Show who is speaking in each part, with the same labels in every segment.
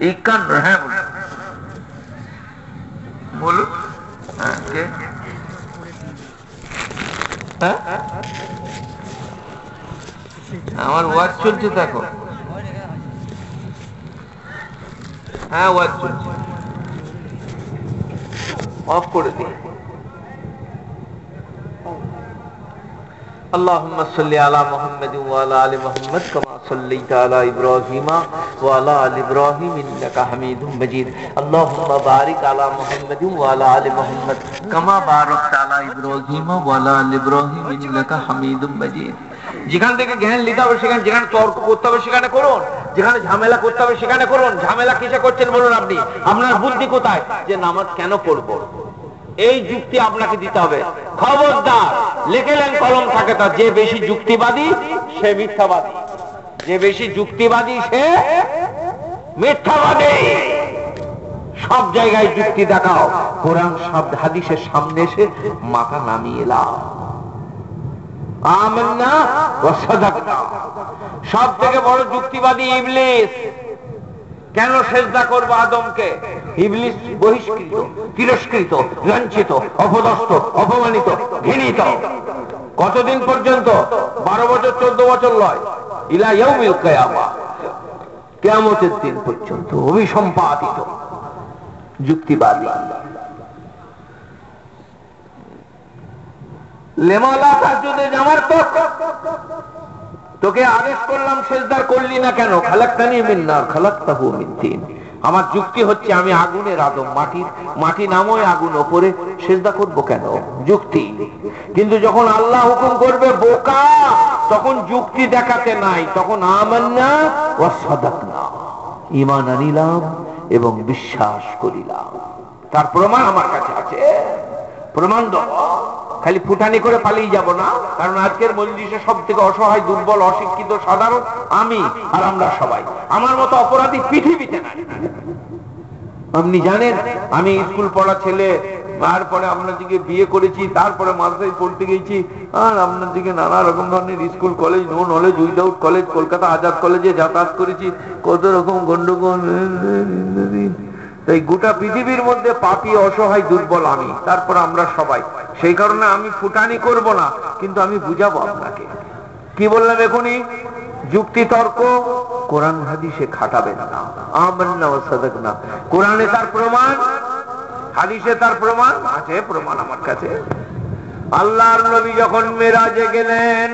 Speaker 1: একান্ন হ্যাঁ বলুন হ্যাঁ কে হ্যাঁ আমার ওয়াজ চলছে দেখো হ্যাঁ ওয়াজ চলছে অফ করে দিই اللهم صل على محمد وعلى ال محمد كما صليت على ابراهيم وعلى ال ابراهيم انك حميد مجيد اللهم بارك على محمد وعلى ال محمد كما باركت على ابراهيم وعلى ال ابراهيم انك حميد مجيد যেখান থেকে জ্ঞান নিতে হবে সেখানে যেখানে তর্ক করতে হবে সেখানে করুন যেখানে ঝামেলা করতে হবে সেখানে করুন ঝামেলা কিসে করছেন বলুন আপনি আপনার বুদ্ধি কোথায় যে নামাজ কেন পড়বো এই যুক্তি আপনাকে দিতে হবে খবরদার লেখেলেন কলম থাকে তার যে বেশি যুক্তিবাদী সে মিথ্যাবাদী যে বেশি যুক্তিবাদী সে, মিথ্যাবাদী। সব জায়গায় যুক্তি দেখাও। কোরআন শব্দ হাদিসের সামনে এসে মাথা নামিয়ে এলাম সব থেকে বড় যুক্তিবাদী ইবলিস। কেন সেজদা করব আদমকে? ইবলিস বহিষ্কৃত, তিরস্কৃত লাঞ্ছিত অপদস্থ, অপমানিত, ঘৃণিত। কতদিন পর্যন্ত? বারো বছর, চোদ্দ বছর লয়। দিন পর্যন্ত অভিসম্পাদিত, যুক্তিবাদী। তোকে। আদেশ করলাম শেষদার করলি না কেন? খালাক্তানি মিন্নার খালাক্তাহু মিন আমার যুক্তি হচ্ছে আমি আগুনের আদম মাটির মাটি নাময় আগুন ওপরে সেজদা করব কেন? যুক্তি। কিন্তু যখন আল্লাহ হুকুম করবে বোকা, তখন যুক্তি দেখাতে নাই, তখন আমান্না ও সদাক না ইমান আনিলাম এবং বিশ্বাস করিলাম। তার প্রমাণ আমার কাছে আছে। প্রমাণ খালি ফুটানি করে পালিয়ে যাব না, কারণ আজকের মজলিসে সব থেকে অসহায়, দুর্বল, অশিক্ষিত, সাধারণ আমি আর আমরা সবাই। আমার মতো অপরাধী পৃথিবীতে নাই। আপনি জানেন, আমি স্কুল পড়া ছেলে, তারপরে আপনার দিকে বিয়ে করেছি, তারপরে মাদ্রাসায় পড়তে গেছি, আর আপনার দিকে নানা রকম ধরনের school, college, no knowledge, without college, Kolkata Azad কলেজে যাতায়াত করেছি, কত রকম গন্ডগোল তাই গোটা পৃথিবীর মধ্যে পাপি, অসহায়, দুর্বল আমি। তারপর আমরা সবাই। সেই কারণে আমি ফুটানি করব না, কিন্তু আমি বুঝাবো আপনাকে। কি বললাম এখনই যুক্তি তর্ক, কোরআন হাদিসে খাটাবেন না। না কোরআনে তার প্রমাণ, হাদিসে তার প্রমাণ, আছে প্রমাণ আমার কাছে। আল্লাহর নবী যখন মেরাজে গেলেন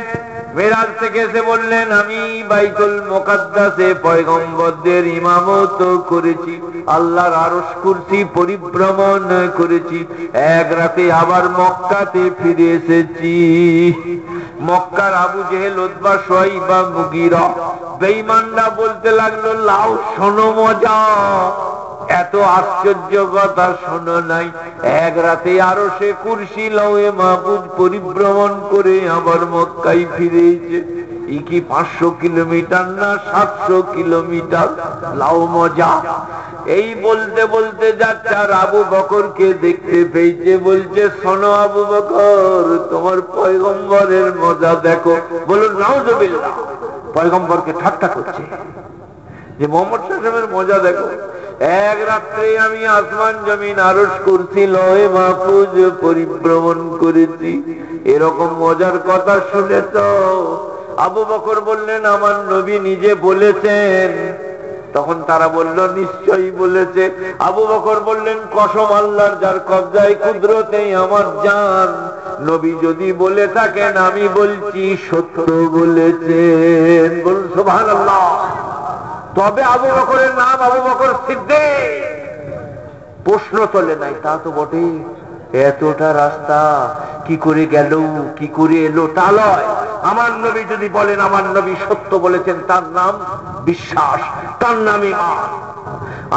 Speaker 1: মেরাজ থেকে এসে বললেন, আমি বাইতুল মোকাদ্দাসে পয়গম্বরদের ইমামত করেছি, আল্লাহর আরস কুর্সি পরিভ্রমণ করেছি। এক রাতে আবার মক্কাতে ফিরে এসেছি। মক্কার আবু জেহেল ওদবা বা মুগিরা বেইমানরা বলতে লাগল লাউ শোনো মজা। এত আশ্চর্য কথা শোনো নাই। এক রাতে আরও সে কুর্সি লয়ে মাহবুদ পরিভ্রমণ করে আবার মক্কাই ফিরেছে কি পাঁচশো কিলোমিটার না সাতশো কিলোমিটার লাও মজা। এই বলতে বলতে যাচ্ছে আর আবু বকরকে দেখতে পেয়েছে, বলছে, শোনো আবু বকর, তোমার পয়গম্বরের মজা দেখো। বলুন, নাউজবিল্লাহ, পয়গম্বরকে ঠাট্টা করছে যে মোহাম্মদ সাহেবের মজা দেখো। এক রাত্রে আমি আসমান জমিন আরস করছি, লয়ে মাহফুজ পরিভ্রমণ করেছি। এরকম মজার কথা শুনে তো আবু বকর বললেন, আমার নবী নিজে বলেছেন। তখন তারা বলল, নিশ্চয়ই বলেছে। আবু বকর বললেন, কসম আল্লাহর, যার কবজায় কুদরতেই আমার জান। নবী যদি বলে থাকেন, আমি বলছি, সত্য বলেছেন। বলুন সোভান আল্লাহ তবে আবু বকরের নাম আবু বকর সিদ্ধে প্রশ্ন তোলে নাই, তা তো বটেই। এতটা রাস্তা, কি করে গেল, কি করে এলো, তা লয়। আমার নবী যদি বলেন, আমার নবী সত্য বলেছেন, তার নাম বিশ্বাস, তার নামে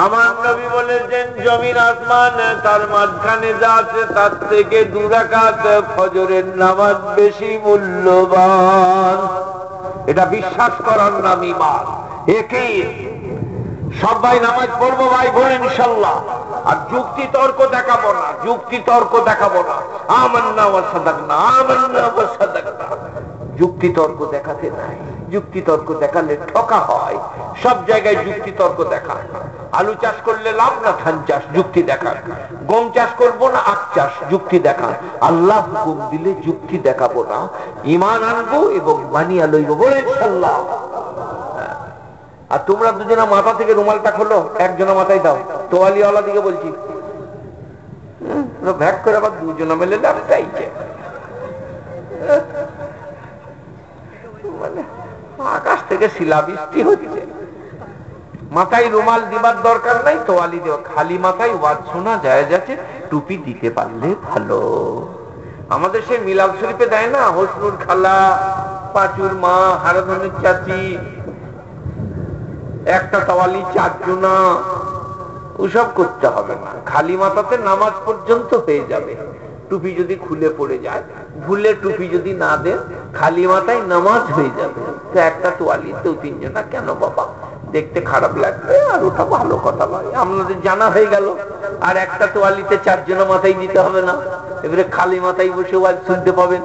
Speaker 1: আমার নবী বলেছেন জমিন আসমান, তার মাঝখানে যা আছে, তার থেকে দুরাকাত ফজরের নামাজ বেশি মূল্যবান। এটা বিশ্বাস করার নাম ইমান একই সবাই নামাজ পড়ব ভাই বলেন ইনশাল্লাহ। আর যুক্তি তর্ক দেখাবো না, যুক্তি তর্ক দেখাবো না। আমার না আমার সাদাক না আমার না আমার সাদাক না যুক্তি তর্ক দেখাতে নাই। যুক্তি তর্ক দেখালে ঠকা হয়। সব জায়গায় যুক্তি তর্ক দেখা আলু চাষ করলে লাভ না ধান চাষ? যুক্তি দেখান। গম চাষ করব না, আখ চাষ? যুক্তি দেখান। আল্লাহ হুকুম দিলে যুক্তি দেখাবো না। ইমান আনব এবং মানিয়া লইব বলে, ইনশাল্লাহ। আর তোমরা দুজনা মাথা থেকে রুমালটা খোলো, একজনা মাথায় দাও। তোয়ালিওয়ালা দিকে বলছি ভ্যাক করে আবার দুজনা মেলে চাইছে মানে আকাশ থেকে শিলাবৃষ্টি হচ্ছে। মাথায় রুমাল দিবার দরকার নাই, তোয়ালি দেওয়া। খালি মাথায় ওয়াজ শোনা যায় যাচ্ছে, টুপি দিতে পারলে ভালো। আমাদের সেই মিলাল শরীফে দেয় না, হসনুর খালা, পাঁচুর মা, হারাধনের চাচি একটা তাওয়ালি চারজনা ওসব করতে হবে না। খালি মাথাতে নামাজ পর্যন্ত হয়ে যাবে। টুপি যদি খুলে পড়ে যায়, ভুলে টুপি যদি না দেন, খালি মাথায় নামাজ হয়ে যাবে। তো একটা তোয়ালি দু তিনজনা কেন বাবা? দেখতে খারাপ লাগবে, আর ওটা ভালো কথা নয়। আপনাদের জানা হয়ে গেল, আর একটা তোয়ালিতে চারজনা মাথায় দিতে হবে না। এবারে খালি মাথায় বসে ওয়াজ শুনতে পাবেন।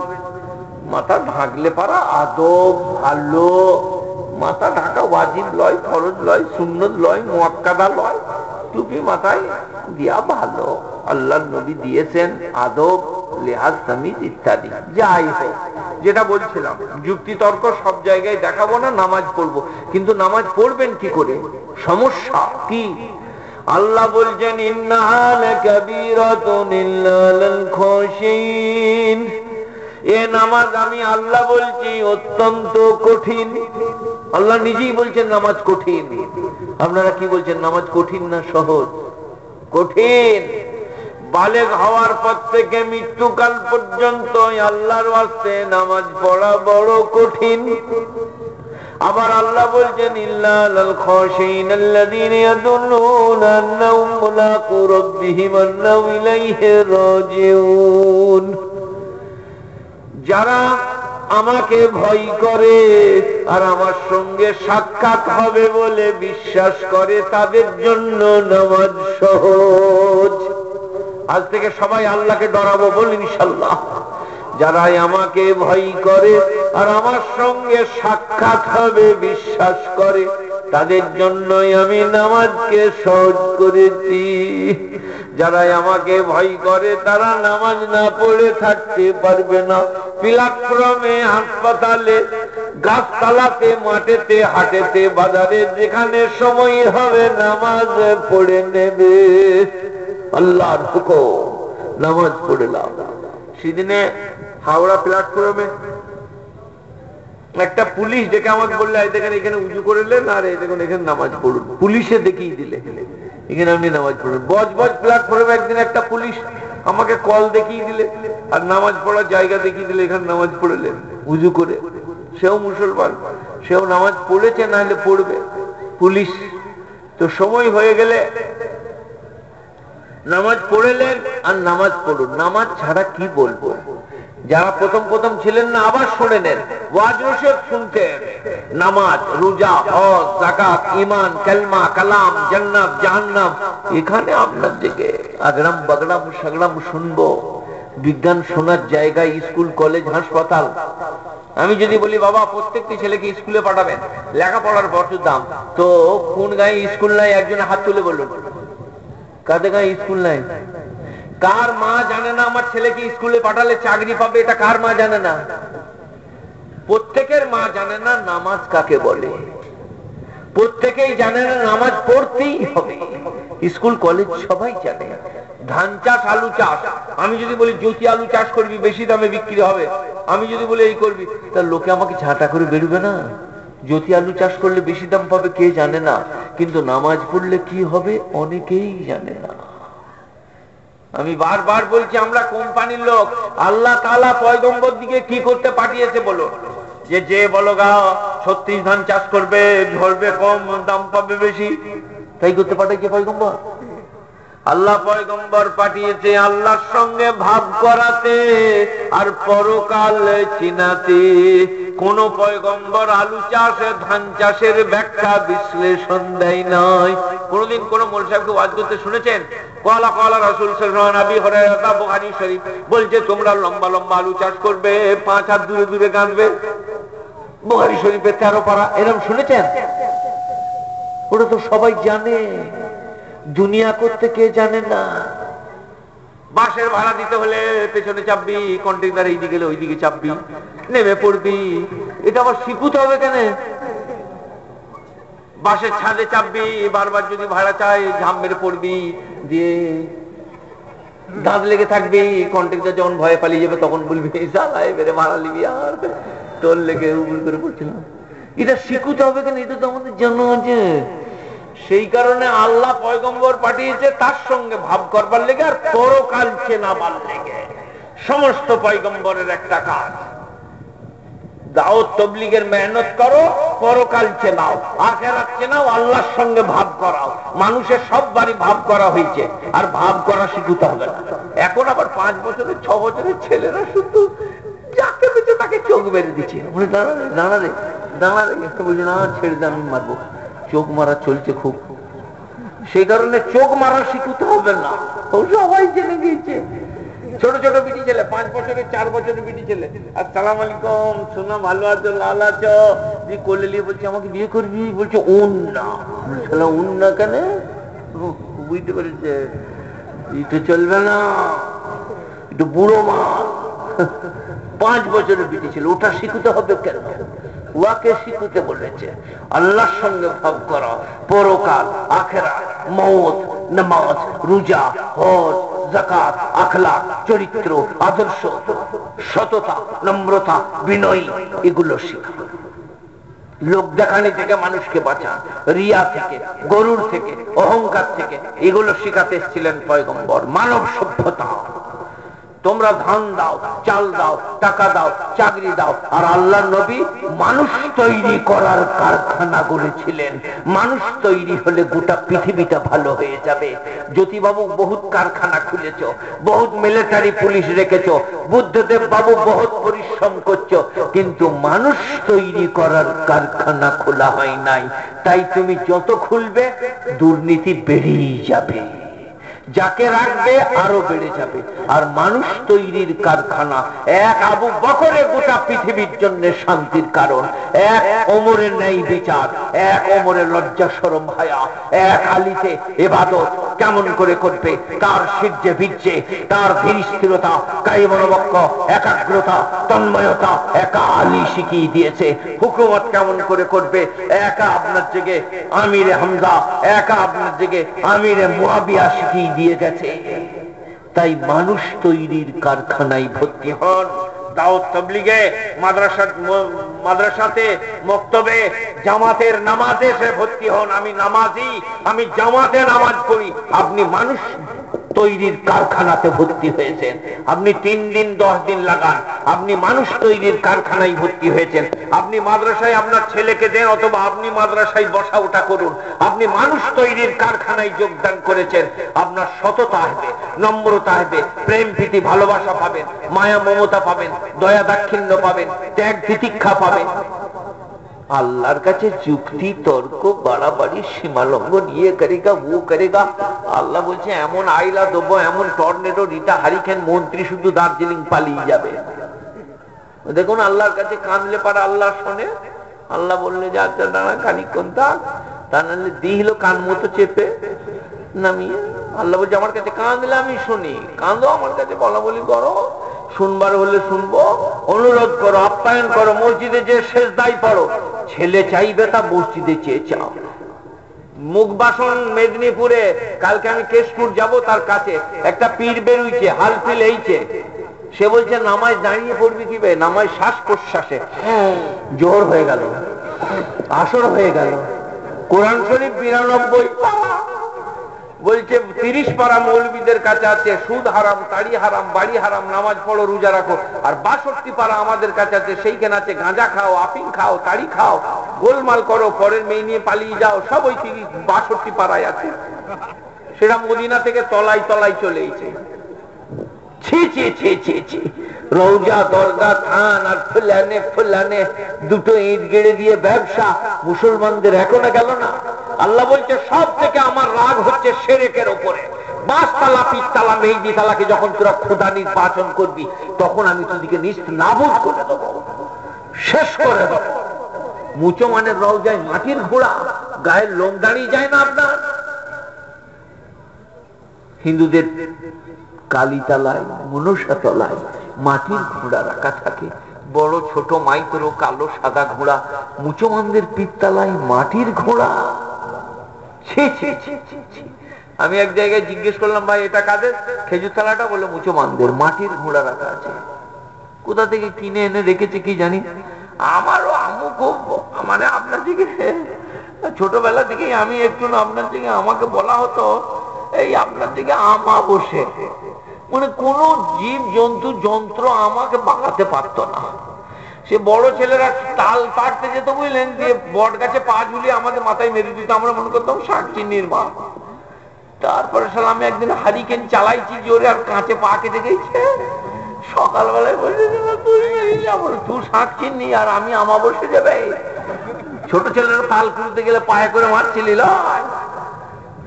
Speaker 1: মাথা ঢাকলে পারা আদব ভালো। মাথা ঢাকা ওয়াজিব লয়, ফরজ লয়, সুন্নত লয়, মোয়াক্কাদা লয়, টুপি মাথায় দিয়া ভালো। আল্লাহ নবী দিয়েছেন আদব, লেহাজ সামিজ ইত্যাদি। যাই হোক, যেটা বলছিলাম, যুক্তি, তর্ক সব জায়গায় দেখাবো না, নামাজ পড়ব। কিন্তু নামাজ পড়বেন কি করে? সমস্যা কি? আল্লাহ বলছেন ইন্নাহাল কবিরাতুন ইল্লাল খুশিন এ নামাজ আমি আল্লাহ বলছি অত্যন্ত কঠিন। আল্লাহ নিজেই বলছেন নামাজ কঠিন। আপনারা কি বলছেন, নামাজ কঠিন না সহজ? কঠিন। বালেগ হওয়ার পর থেকে মৃত্যুকাল পর্যন্ত আল্লাহর ওয়াস্তে নামাজ পড়া বড় কঠিন। আবার আল্লাহ বলছেন ইল্লাল খাশিন আল্লাযীনা ইয়াদুন্নুনা আন্নাহুম মুলাকু রাব্বিহিম আন্নাহু ইলাইহি রাজিউন যারা আমাকে ভয় করে আর আমার সঙ্গে সাক্ষাৎ হবে বলে বিশ্বাস করে, তাদের জন্য নামাজ সহজ। আজ থেকে সবাই আল্লাহকে ডরাবো বল ইনশাল্লাহ যারাই আমাকে ভয় করে আর আমার সঙ্গে সাক্ষাৎ হবে, বিশ্বাস করে তাদের জন্যই আমি নামাজকে সহজ করেছি। যারাই আমাকে ভয় করে, তারা নামাজ না পড়ে থাকতে পারবে না। প্ল্যাটফর্মে হাসপাতালে, গাছতলাতে, মাঠেতে, হাটেতে, বাজারে, যেখানে সময় হবে, নামাজ পড়ে নেবে। আল্লাহর হুকুম, নামাজ পড়ে লাভ। সেদিনে হাওড়া প্ল্যাটফর্মে একটা পুলিশ ডেকে আমাকে বললে দেখেন, এখানে উঁচু করলেন আর এই দেখুন, এখানে নামাজ পড়ুন। পুলিশে দেখিয়ে দিলে। এখানে আপনি নামাজ পড়ুন। বজ বজ প্ল্যাটফর্মে একদিন একটা পুলিশ আমাকে কল দেখিয়ে দিলে, আর নামাজ পড়ার জায়গা দেখিয়ে দিলে, এখানে নামাজ পড়লেন, উজু করে। সেও মুসলমান, সেও নামাজ পড়েছে, না হলে পড়বে। পুলিশ, তো সময় হয়ে গেলে নামাজ পড়েলেন আর নামাজ পড়ুন। নামাজ ছাড়া কি বলব? যারা প্রথম প্রথম ছিলেন না, আবার শুনে নেন। শুনতেন নামাজ, রোজা, হজ জাকাত ইমান কালমা, কালাম, জান্নাত, জাহান্নাম। এখানে আপনার দিকে আগরাম বাগড়াম সাগড়াম শুনব। বিজ্ঞান শোনার জায়গায় স্কুল, কলেজ, হাসপাতাল। আমি যদি বলি, বাবা, প্রত্যেকটি ছেলেকে স্কুলে পাঠাবেন। লেখাপড়ার প্রচুর দাম। তো কোন গায়ে স্কুল নাই? একজন হাত তুলে বলল কাদের গায়ে স্কুল নাই? কার মা জানে না আমার ছেলেকে স্কুলে পাঠালে চাকরি পাবে, এটা কার মা জানে না? প্রত্যেকের মা জানে না নামাজ কাকে বলে। প্রত্যেকেই জানে না নামাজ পড়তেই হবে। স্কুল, কলেজ সবাই জানে। ধান চাষ, আলু চাষ। আমি যদি বলি, জ্যোতি আলু চাষ করবি, বেশি দামে বিক্রি হবে। আমি যদি বলি, এই করবি। তা লোকে আমাকে ঝাঁটা করে বেরোবে না। জ্যোতি আলু চাষ করলে বেশি দাম পাবে, কে জানে না। কিন্তু নামাজ পড়লে কি হবে, অনেকেই জানে না। আমি বারবার বলছি, আমরা কোম্পানির লোক। আল্লাহ তালা পয়গম্বর দিকে কি করতে পাঠিয়েছে বলো যে যে বলো গা, ছত্রিশ ধান চাষ করবে ঝরবে কম, দাম পাবে বেশি। তাই করতে পাঠাইছে পয়গম্বর? আল্লাহ পয়গম্বর পাঠিয়েছে আল্লাহর সঙ্গে ভাব করাতে, আর পরকাল চিনাতে। কোন পয়গম্বর আলু চাষে, ধান চাষের ব্যাখ্যা বিশ্লেষণ দেয় নাই। কোনদিন কোন মোল সাহেবকে ওয়াজ করতে শুনেছেন? কলা কলা রসুল হরাইরা বোহারি শরীফ বলছে, তোমরা লম্বা লম্বা আলু চাষ করবে, পাঁচ হাত দূরে দূরে গাঁদবে। বুহারি শরীফের তেরো পাড়া এরকম শুনেছেন? ওটা তো সবাই জানে। দুনিয়া করতে কে জানে না। বাসের ভাড়া দিতে হলে পেছনে চাপবি কন্টেনার এইদিকে গেলে ওইদিকে চাপবি, নেমে পড়বি। এটা আবার শিখুতে হবে কেন? বাসের ছাদে চাপবি, বারবার যদি ভাড়া চাই ঝাম মেরে পড়বি, দিয়ে দাঁত লেগে থাকবি কন্ট্রাক্টর যখন ভয়ে পালিয়ে যাবে, তখন বলবি জ্বালায় বেড়ে ভাড়া লিবি আর তোর লেগে উবুল করে পড়ছিলাম। এটা শিখুতে হবে কেন? এটা তো আমাদের জানা আছে। সেই কারণে আল্লাহ পয়গম্বর পাঠিয়েছে, তার সঙ্গে ভাব করবার লেগে আর পরকাল চেনাবার লেগে। সমস্ত পয়গম্বরের একটা কাজ। দাও তবলিগের মেহনত করো, পরকাল চেনাও। আখেরাত চেনাও, আল্লাহর সঙ্গে ভাব করাও। মানুষের সব বাড়ি ভাব করা হয়েছে। আর ভাব করা শিখতে হবে না। এখন আবার পাঁচ বছরের, ছ বছরের ছেলেরা শুধু যাকে পেছে তাকে চোখ বেড়ে দিচ্ছে। দাঁড়া রে দাঁড়া রে, দাঁড়া একটা বলছে না ছেড়ে দে, আমি মারবো। চোখ মারা চলছে খুব। সেই কারণে চোখ মারা শিখতে হবে না। সবাই জেনে গিয়েছে। ছোট ছোট বিটি ছেলে, পাঁচ বছরের, চার বছরের বিটি ছেলে। আসসালাম আলাইকুম, শোনা, ভালো আছো, লাল আছো? তুই করলে নিয়ে বলছি, আমাকে বিয়ে করবি? বলছে, উন না। উন না কেন? বুঝতে পেরেছে। এটা চলবে না। একটু বুড়ো মা। পাঁচ বছরের বিটি ছেলে, ওটা শিখতে হবে কেন? উহাকে শিখতে বলেছে। আল্লাহর সঙ্গে ভাব করা, পরকাল, আখেরা মত নামাজ, রুজা, হজ জাকাত আখলা চরিত্র, আদর্শ, সততা, নম্রতা, বিনয়ী, এগুলো শিখা। লোক দেখানি থেকে মানুষকে বাঁচান, রিয়া থেকে, গরুর থেকে, অহংকার থেকে, এগুলো শিখাতে এসেছিলেন পয়গম্বর। মানব সভ্যতা। তোমরা ধান দাও, চাল দাও, টাকা দাও, চাকরি দাও। আর আল্লাহ নবী মানুষ তৈরি করার কারখানা করেছিলেন মানুষ তৈরি হলে গোটা পৃথিবীটা ভালো হয়ে যাবে। জ্যোতিবাবু, বহুত কারখানা খুলেছ, বহুত মিলিটারি পুলিশ রেখেছ, বুদ্ধদেব বাবু বহুত পরিশ্রম করছ, কিন্তু মানুষ তৈরি করার কারখানা খোলা হয় নাই। তাই তুমি যত খুলবে, দুর্নীতি বেড়েই যাবে। যাকে রাখবে আরও বেড়ে যাবে। আর মানুষ তৈরির কারখানা, এক আবু বকরে গোটা পৃথিবীর জন্য শান্তির কারণ। এক ওমরের ন্যায় বিচার, এক ওমরের লজ্জা সরম হায়া এক আলিতে এবাদত কেমন করে করবে? তার সিজ্জে ভিজে তার ধীর স্থিরতা কায়মনোবক্ষ একাগ্রতা, তন্ময়তা, একা আলী শিখিয়ে দিয়েছে। হুকুমত কেমন করে করবে? একা আপনার জেগে আমিরে হামজা, একা আপনার জেগে আমিরে মুয়াবিয়া শিখিয়ে দিয়ে গেছে। তাই মানুষ তৈরির কারখানায় ভর্তি হন। মাদ্রাসা মাদ্রাসাতে মক্তবে জামাতের নামাজে ভর্তি হন। আমি নামাজি, আমি জামাতে নামাজ করি আপনি মানুষ তৈরির কারখানাতে ভর্তি হয়েছেন। আপনি তিন দিন, দশ দিন লাগান। আপনি মানুষ তৈরির কারখানায় ভর্তি হয়েছেন। আপনি মাদ্রাসায় আপনার ছেলেকে দেন অথবা আপনি মাদ্রাসায় বসা ওঠা করুন। আপনি মানুষ তৈরির কারখানায় যোগদান করেছেন। আপনার সততা আসবে, নম্রতা আসবে, প্রেম, প্রীতি, ভালোবাসা পাবেন, মায়া, মমতা পাবেন, দয়া, দাক্ষিণ্য পাবেন, ত্যাগ, তিতিক্ষা পাবেন। আল্লাহর কাছে যুক্তি, তর্ক, বাড়াবাড়ি সীমালঙ্গ নিয়ে করেগা, ও করেগা। আল্লাহ বলছে, এমন আইলা দেবো এমন টর্নেডো, রিটা, হারিকেন, মন্ত্রী শুধু দার্জিলিং পালিয়ে যাবে। দেখুন, আল্লাহর কাছে কাঁদলে পারে আল্লাহ শোনে। আল্লাহ বললে, যে আচ্ছা দাঁড়া খানিক্ষণ থাক। তা নাহলে দিল কান মতো চেপে নামিয়ে। আল্লাহ বলছে, আমার কাছে কাঁদলে আমি শুনি। কাঁদো আমার কাছে, বলা বলি করো। শুনবার হলে শুনব। অনুরোধ করো, আপ্যায়ন করো, মসজিদে যে শেষ দায় পড়ো। ছেলে চাইবে তা মসজিদে চেয়ে চাও। মুখ বাসন মেদিনীপুরে, কালকে আমি কেশপুর যাব তার কাছে। একটা পীর বেরুইছে হাল ফিল এইছে সে বলছে, নামাজ দাঁড়িয়ে পড়বি কি বে? নামাজ শ্বাস প্রশ্বাসে জোর হয়ে গেল। আসর হয়ে গেল। কোরআন শরীফ বিরানব্বই। বলছে, তিরিশ পারা মৌলবীদের কাছে আছে, সুদ হারাম, তাড়ি হারাম, বাড়ি হারাম, নামাজ পড়ো, রোজা রাখো, আর বাষট্টি পারা আমাদের কাছে আছে, সেইখানে আছে, গাঁজা খাও আপিং খাও, তাড়ি খাও, গোলমাল করো, পরের মেয়ে নিয়ে পালিয়ে যাও, সব ওই তিরিশ, বাষট্টি পাড়ায় আছে। সেটা মদিনা থেকে তলাই তলাই চলে এসে ছি ছি ছি ছি ছি। রৌজা দরগা থান আর ফুলানে ফুলানে দুটো ইট গেড়ে দিয়ে ব্যবসা। মুসলমানদের এখনও গেল না। আল্লাহ বলছে সব থেকে আমার রাগ হচ্ছে সেরেকের ওপরে। যখন তোরা ক্ষুদা নির্বাচন করবি, তখন আমি তোদিকে করে শেষ করে দেবো। মুচো যায় মাটির ঘোড়া, গায়ের লোম দাঁড়িয়ে যায় না আপনার? হিন্দুদের কালীতলায় মনসা তলায় মাটির ঘোড়া রাখা থাকে। বড় ছোট মাইক্রো, কালো, সাদা ঘোড়া, মুচোমানদের পিত্তালায় মাটির ঘোড়া। আমি এক জায়গায় জিজ্ঞেস করলাম, ভাই, এটা কাদের? খেজুর থালাটা বলে মুচোমানদের মাটির ঘোড়া রাখা আছে। কোথা থেকে কিনে এনে রেখেছে কি জানি? আমারও আমু খুব মানে আপনার দিকে ছোটবেলা থেকে আমি একটু আপনার দিকে আমাকে বলা হতো, এই আপনার দিকে আমা বসে মানে কোন জীব, জন্তু, যন্ত্র আমাকে বাঁকাতে পারত না। সে বড় ছেলেরা তাল পাড়তে যেত বুঝলেন যে বট গাছে পা ঝুলিয়ে আমাদের মাথায় মেরে দিত। আমরা মনে করতাম, শাক চিনির মা। তারপরে আমি একদিন হারিকেন চালাইছি জোরে আর কাঁচে পা কেটে গেছে। সকালবেলায় তুই শাক চিনি আর আমি আমা বসে যাবে। ছোট ছেলেরা তাল খুঁড়তে গেলে পায়ে করে মারছিলি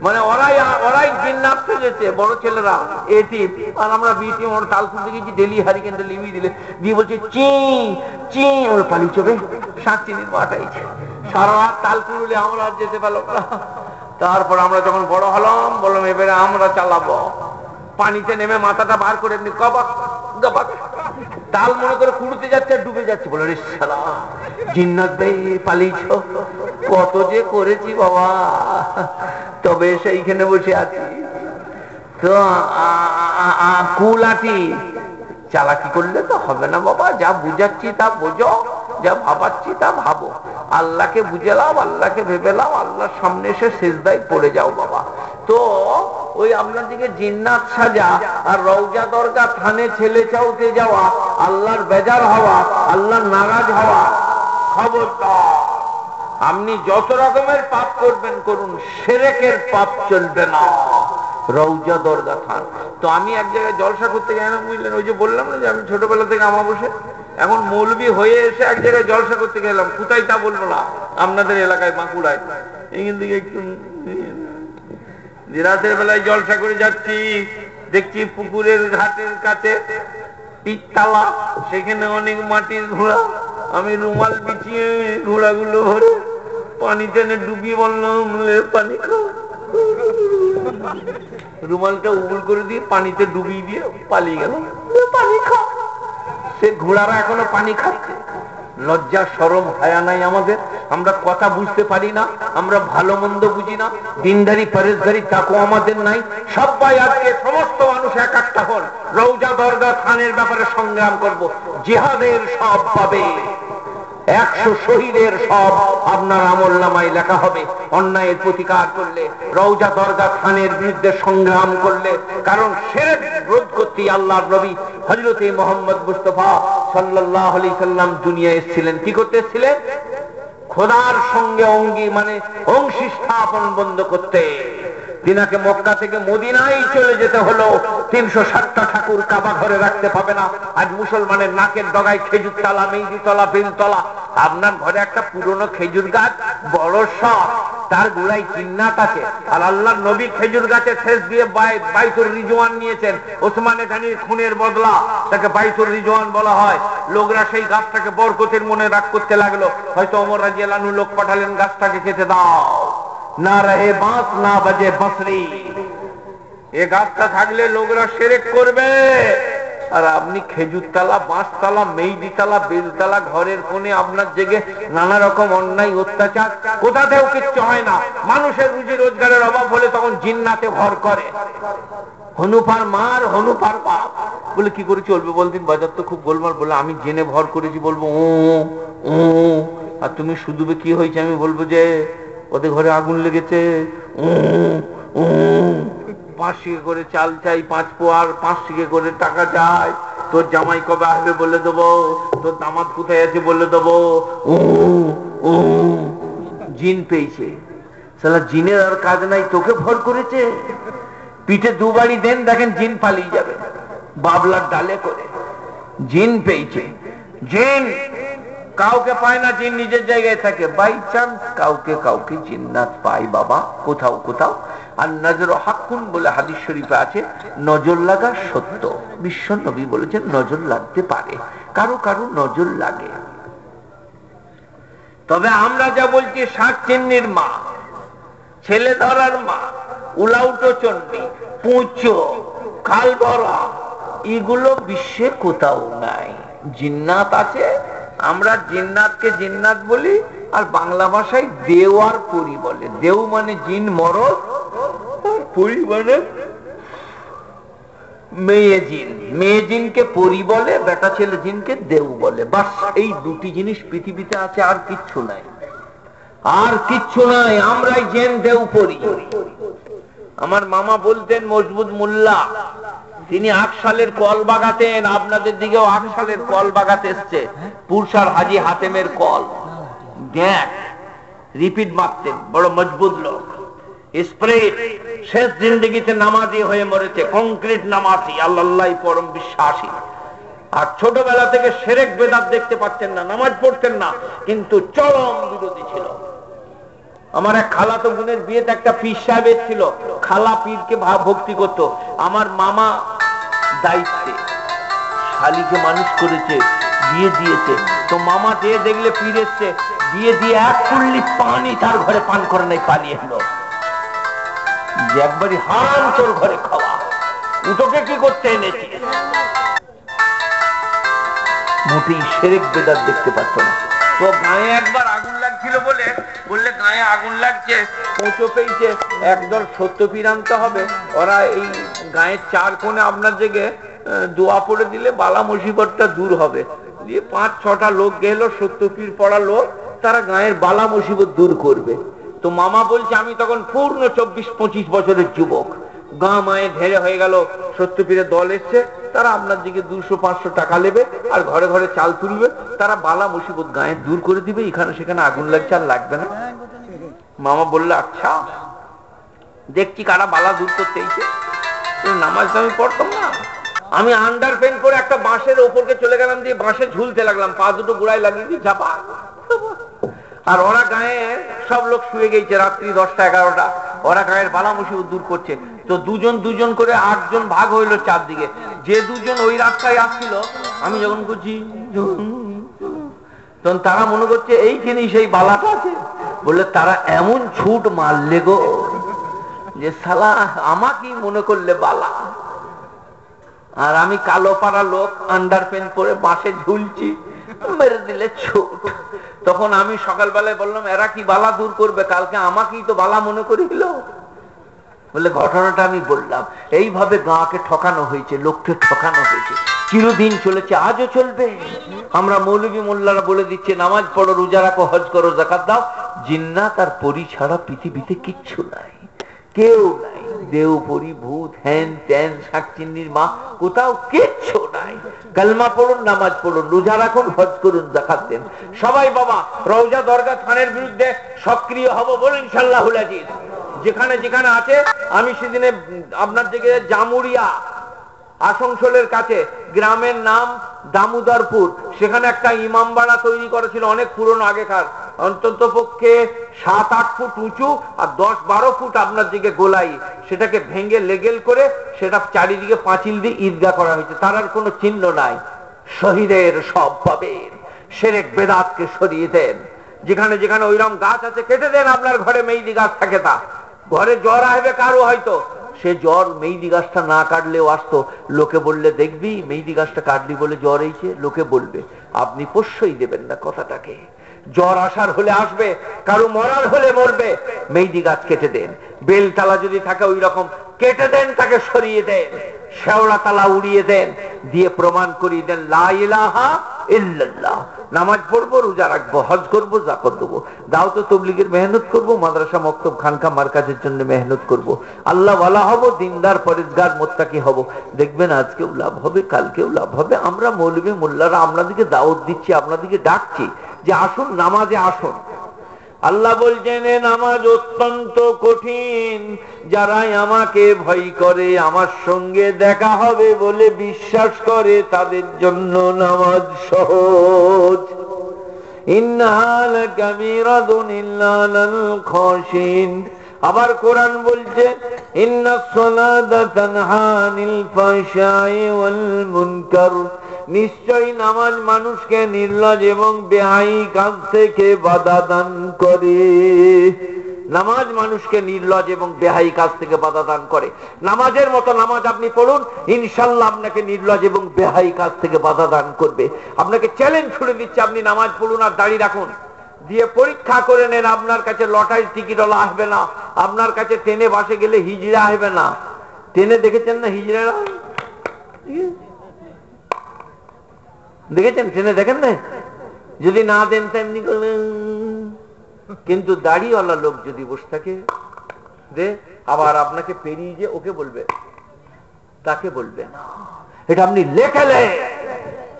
Speaker 1: মানে ওরাই ওরাই জিন্নাত সেজেছে বড় ছেলেরা এটি আর আমরা বিটি ওর তাল খুঁজতে গেছি ডেলি হারিকেনটা লিবি দিলে। দিয়ে বলছে, চি চি, ওর পালি চোখে শাক চিনির মাটাইছে সারা রাত তাল কুড়লে আমরা আর যেতে পারলাম না। তারপর আমরা যখন বড় হলাম, বললাম, এবারে আমরা চালাবো। পানিতে নেমে মাথাটা বার করে এমনি কবাক গবাক। তাল মনে করে কুড়ুতে যাচ্ছে, ডুবে যাচ্ছে। বলে জিন্নাত ভাই পালিয়েছ। কত যে করেছি বাবা। তবে সেইখানে বসে আছি। তো কুলাটি চালাকি করলে তো হবে না বাবা। যা বুঝাচ্ছি তা বোঝো। যা ভাবাচ্ছি তা ভাবো। আল্লাহকে বুঝে লাও, আল্লাহকে ভেবে লাও, আল্লাহর সামনে এসে শেষদাই পড়ে যাও বাবা। তো ওই আপনার দিকে জিন্নাত সাজা আর রৌজা দরগা থানে ছেলে চাউতে যাওয়া, আল্লাহর বেজার হওয়া, আল্লাহর নারাজ হওয়া। খবরদার, আপনি যত রকমের পাপ করবেন করুন, সেরেকের পাপ চলবে না। রৌজা দরগা থান। তো আমি এক জায়গায় জলসা করতে গেলাম বুঝলেন, ওই যে বললাম না যে আমি ছোটবেলা থেকে আমা বসে এখন মৌলবি হয়ে এসে এক জায়গায় জলসা করতে গেলাম কোথায় তা বলব না। আপনাদের এলাকায় বাঁকুড়ায়। এখান থেকে একটু রাতের বেলায় জলসা করে যাচ্ছি। দেখছি পুকুরের ঘাটের কাছে পিকতালা। সেখানে অনেক মাটির ঘোড়া আমি রুমাল বিছিয়ে ঘোড়াগুলো ভরে পানি টেনে ডুবিয়ে বললাম পানি খাও। রুমালটা উবুল করে দিয়ে পানিতে ডুবিয়ে দিয়ে পালিয়ে গেল পানি খাও। সে ঘোড়ারা এখনও পানি খাচ্ছে। লজ্জা, সরম, হায়া নাই আমাদের। আমরা কথা বুঝতে পারি না, আমরা ভালো মন্দ বুঝি না। দিনদারি পরেশদারি তাকও আমাদের নাই। সবাই আজকে সমস্ত মানুষ এক একটা হল রৌজা দরগা, খানের ব্যাপারে সংগ্রাম করব। জিহাদের সব পাবে। একশো শহীদের সব আপনার আমল নামায় লেখা হবে। অন্যায়ের প্রতিকার করলে রৌজা দরগা খানের বিরুদ্ধে সংগ্রাম করলে, কারণ সেরে রোধ করতে আল্লাহর নবী হজরতে মোহাম্মদ মুস্তফা সাল্লাহ আলি সাল্লাম দুনিয়া এসেছিলেন। কি করতে এসেছিলেন? খোদার সঙ্গে অঙ্গি মানে অংশী স্থাপন বন্ধ করতে। তিনাকে মক্কা থেকে মদিনায় চলে যেতে হলো। তিনশো ষাটটা ঠাকুর কাবা ঘরে রাখতে পাবে না। আজ মুসলমানের নাকের ডগায় খেজুর তলা, মেহেদি তলা বেলতলা আপনার ঘরে একটা পুরনো খেজুর গাছ, বড় সব তার গোড়ায় চিন্নাত আছে। আর আল্লাহ নবী খেজুর গাছের শেষ দিয়ে বাইতুর রিজওয়ান নিয়েছেন। ওসমান এখানির খুনের বদলা তাকে বাইতুর রিজওয়ান বলা হয়। লোকরা সেই গাছটাকে বরকতের মনে রাগ করতে লাগল। হয়তো অমর রাজিয়ালানু লোক পাঠালেন, গাছটাকে খেতে দাও। না রহে বাঁশ, না বাজে বাঁশরি। এ গাছটা থাকলে লোকরা সেরেক করবে। আর আপনি খেজুর তালা বাঁশতলা মেইদিতলা বেলতলা ঘরের কোণে আপনার জেগে নানা রকম অন্যায়, অত্যাচার কোথাতেও কিচ্ছু হয় না। মানুষের রুজি রোজগারের অভাব হলে তখন জিন্নাতে ভর করে। হনুপার মার, হনুফার বাপ। বলে, কি করে চলবে বলদিন? বাজার তো খুব গোলমাল। বলে, আমি জেনে ভর করেছি। বলব, ও ও আর তুমি শুধু কি হয়েছে? আমি বলব যে ওদের ঘরে আগুন লেগেছে। পাঁচ শিখে করে চাল চাই, পাঁচ পোয়ার, পাঁচ শিখে করে টাকা চাই। তোর জামাই কবে আসবে বলে দেবো? তোর দামাত কোথায় আছে বলে দেবো? জিন পেয়েছে। সালা জিনের আর কাজ নাই, তোকে ভর করেছে। পিঠে দুবারই দেন, দেখেন জিন পালিয়ে যাবে। বাবলার ডালে করে। জিন পেয়েছে। জিন! কাউকে পায় না, জিন নিজের জায়গায় থাকে। বাই চান্স কাউকে কাউকে জিন্নাত পায় বাবা, কোথাও কোথাও। আর নজর হাকুন বলে হাদিস শরীফে আছে, নজর লাগা সত্য। বিশ্ব নবী বলেছেন, নজর লাগতে পারে। কারও কারও নজর লাগে। তবে আমরা যা বলছি শাক চিন্নির মা, ছেলে ধরার মা, উলাউটো চন্ডী পুঁচো খাল ভরা এগুলো বিশ্বে কোথাও নাই। জিন্নাত আছে আমরা জিন্নাতকে জিন্নাত বলি, আর বাংলা ভাষায় দেও আর পরি বলে। দেও মানে জিন, মরদ পরি মানে মেয়ে জিন। মেয়ে জিনকে পরি বলে, বেটা ছেলে জিনকে দেউ বলে। বাস, এই দুটি জিনিস পৃথিবীতে আছে, আর কিচ্ছু নাই। আর কিচ্ছু নাই, আমরাই জেন দেউ পরি। আমার মামা বলতেন, মজবুত মোল্লা তিনি আট সালের কল বাগাতেন, আপনাদের দিকেও আট সালের কল বাগাতে এসছে। পুরসার হাজি হাতেমের কল। দেখ রিপিট মারতেন, বড় মজবুত লোক। শেষ জিন্দগিতে নামাজি হয়ে মরেছে, কংক্রিট নামাজি আল্লাহ পরম বিশ্বাসী। আর ছোটবেলা থেকে সেরেক বেদাত দেখতে পাচ্ছেন না, নামাজ পড়তেন না, কিন্তু চরম বিরোধী ছিল। আমার এক খালাতো বোনের বিয়েতে একটা পীর সাহেবের ছিল খালা পীরকে ভক্তি করত। আমার মামা দায়িত্বে শালিকে মানুষ করেছে, বিয়ে দিয়েছে। তো মামা দিয়ে দেখলে পীর এসছে, বিয়ে দিয়ে এক কুল্লি পানি তার ঘরে পান করে নাই পালিয়ে এলো। একবারই হারাম তোর ঘরে খাওয়া। উটোকে কি করতে এনেছি? মোটেই সেরেক বেদার দেখতে পাচ্ছ না। তো গায়ে একবার আগুন লাগছিল বলে? বললে গায়ে আগুন লাগছে পৌঁছো পেয়েছে একদল সত্য আনতে হবে। ওরা এই গায়ের চার কোণে আপনার জেগে দোয়া পড়ে দিলে বালা মুসিবতটা দূর হবে। দিয়ে পাঁচ, ছটা লোক গেল সত্য পীর পড়া লোক, তারা গায়ের বালা মুসিবত দূর করবে। তো মামা বলছে, আমি তখন পূর্ণ চব্বিশ, পঁচিশ বছরের যুবক। গা মায়ে ঢেরে হয়ে গেল। সত্যপীরের দল এসছে, তারা আপনার দিকে দুশো, পাঁচশো টাকা নেবে আর ঘরে ঘরে চাল তুলবে। তারা বালা মুসিবত গায়ে দূর করে দিবে, এখানে সেখানে আগুন লাগছে আর লাগবে না। মামা বললে আচ্ছা দেখছি কারা বালা দূর করতে নামাজ আমি পড়তাম না। আমি আন্ডার পেন করে একটা বাঁশের ওপরকে চলে গেলাম দিয়ে বাঁশে ঝুলতে লাগলাম। পা দুটো গুড়াই লাগিয়ে দিয়ে ঝাপা। আর ওরা গায়ে সব লোক শুয়ে গেছে, রাত্রি দশটা, এগারোটা। ওরা গায়ের বালামুসি দূর করছে। তো দুজন দুজন করে আটজন ভাগ হইল চারদিকে। যে দুজন ওই রাস্তায় আসছিল, আমি যখন করছি তখন তারা মনে করছে, এইখানেই সেই বালাটা আছে। বললে, তারা এমন ছুট মারলে গো যে সালা, আমাকেই মনে করলে বালা। আর আমি কালো পাড়া লোক আন্ডার পেন পরে বাসে ঝুলছি, মেরে দিলে ছুট। তখন আমি সকালবেলায় বললাম, এরা কি বালা দূর করবে? কালকে আমাকেই তো বালা মনে করিল। বলে ঘটনাটা আমি বললাম, এইভাবে গাঁকে ঠকানো হয়েছে, লোককে ঠকানো হয়েছে। চিরদিন চলেছে, আজও চলবে। আমরা মৌলবী মোল্লারা বলে দিচ্ছে, নামাজ পড়ো, রোজা রাখো, হজ করো জাকাত দাও। জিন্না তার পরি ছাড়া পৃথিবীতে কিচ্ছু নাই, কেউ নাই। হ্যান ত্যান কোথাও কিচ্ছু নাই। কালমা পড়ুন, নামাজ পড়ুন, রোজা রাখুন, হজ করুন সবাই বাবা, রওজা দরগা খানের বিরুদ্ধে সক্রিয় হব বলুন ইনশাল্লাহ যেখানে যেখানে আছে, আমি সেদিনে আপনার দিকে জামুরিয়া আসানসোলের কাছে গ্রামের নাম দামোদরপুর। সেখানে একটা ইমামবাড়া তৈরি করেছিল অনেক পুরনো আগেকার। অন্তত পক্ষে সাত, আট ফুট উঁচু আর দশ, বারো ফুট আপনার দিকে গোলাই। সেটাকে ভেঙে লেগেল করে সেটা চারিদিকে পাঁচিল দিয়ে ঈদগা করা হয়েছে। তার আর কোনো চিহ্ন নাই। শহীদের সব পাবেন। সেরেক বেদাতকে সরিয়ে দেন। যেখানে যেখানে ওইরকম গাছ আছে, কেটে দেন আপনার ঘরে মেইদি গাছ থাকে তা। ঘরে জ্বর আসবে কারও হয়তো। সে জ্বর মেইদি গাছটা না কাটলেও আসতো। লোকে বললে, দেখবি মেইদি গাছটা কাটলি বলে জ্বর এইছে? লোকে বলবে, আপনি পোষ্যই দেবেন না কথাটাকে। জ্বর আসার হলে আসবে, কারও মরার হলে মরবে। মেইদি গাছ কেটে দেন। বেলতলা যদি থাকে ওই রকম, কেটে দেন, তাকে সরিয়ে দেন। শেওড়া তালা উড়িয়ে দেন। দিয়ে প্রমাণ করিয়ে দেন লাইলাহা ইল্লাল্লাহ। নামাজ পড়ব, রোজা রাখব, হজ করব জাকত দেবো। দাও তো তবলিগের মেহনত করব, মাদ্রাসা মক্তব খানকা মার্কাজের জন্য মেহনত করব। আল্লাহ বলা হব, দিনদার, পরেজগার, মোত্তাকি হব। দেখবেন আজকেও লাভ হবে, কালকেও লাভ হবে। আমরা মৌলবী মোল্লারা আপনাদেরকে দাওয়াত দিচ্ছি, আপনাদেরকে ডাকছি যে আসুন, নামাজে আসুন। আল্লাহ বলছেন নামাজ অত্যন্ত কঠিন। যারাই আমাকে ভয় করে, আমার সঙ্গে দেখা হবে বলে বিশ্বাস করে, তাদের জন্য নামাজ সহজ। আবার কোরআন বলছে, ইন্না নিশ্চয়ই নামাজ মানুষকে নির্লজ এবং বেহাই কাজ থেকে বাধা দান করে। নামাজ মানুষকে নির্লজ এবং বেহাই কাজ থেকে বাধা দান করে। নামাজের মতো নামাজ আপনি পড়ুন, ইনশাল্লাহ আপনাকে নির্লজ এবং বেহাই কাজ থেকে বাধা দান করবে। আপনাকে চ্যালেঞ্জ ছুড়ে দিচ্ছে, আপনি নামাজ পড়ুন আর দাঁড়িয়ে রাখুন। দিয়ে পরীক্ষা করে নেন, আপনার কাছে লটারির টিকিট আসবে না। আপনার কাছে ট্রেনে বাসে গেলে হিজড়া আসবে না। ট্রেনে দেখেছেন না হিজড়া দেখেছেন? ট্রেনে দেখেন না যদি না দেন তেমনি করবেন কিন্তু দাড়িওয়ালা লোক যদি বসে থাকে, যে আবার আপনাকে পেরিয়ে যে ওকে বলবে, তাকে বলবে এটা আপনি লেখালে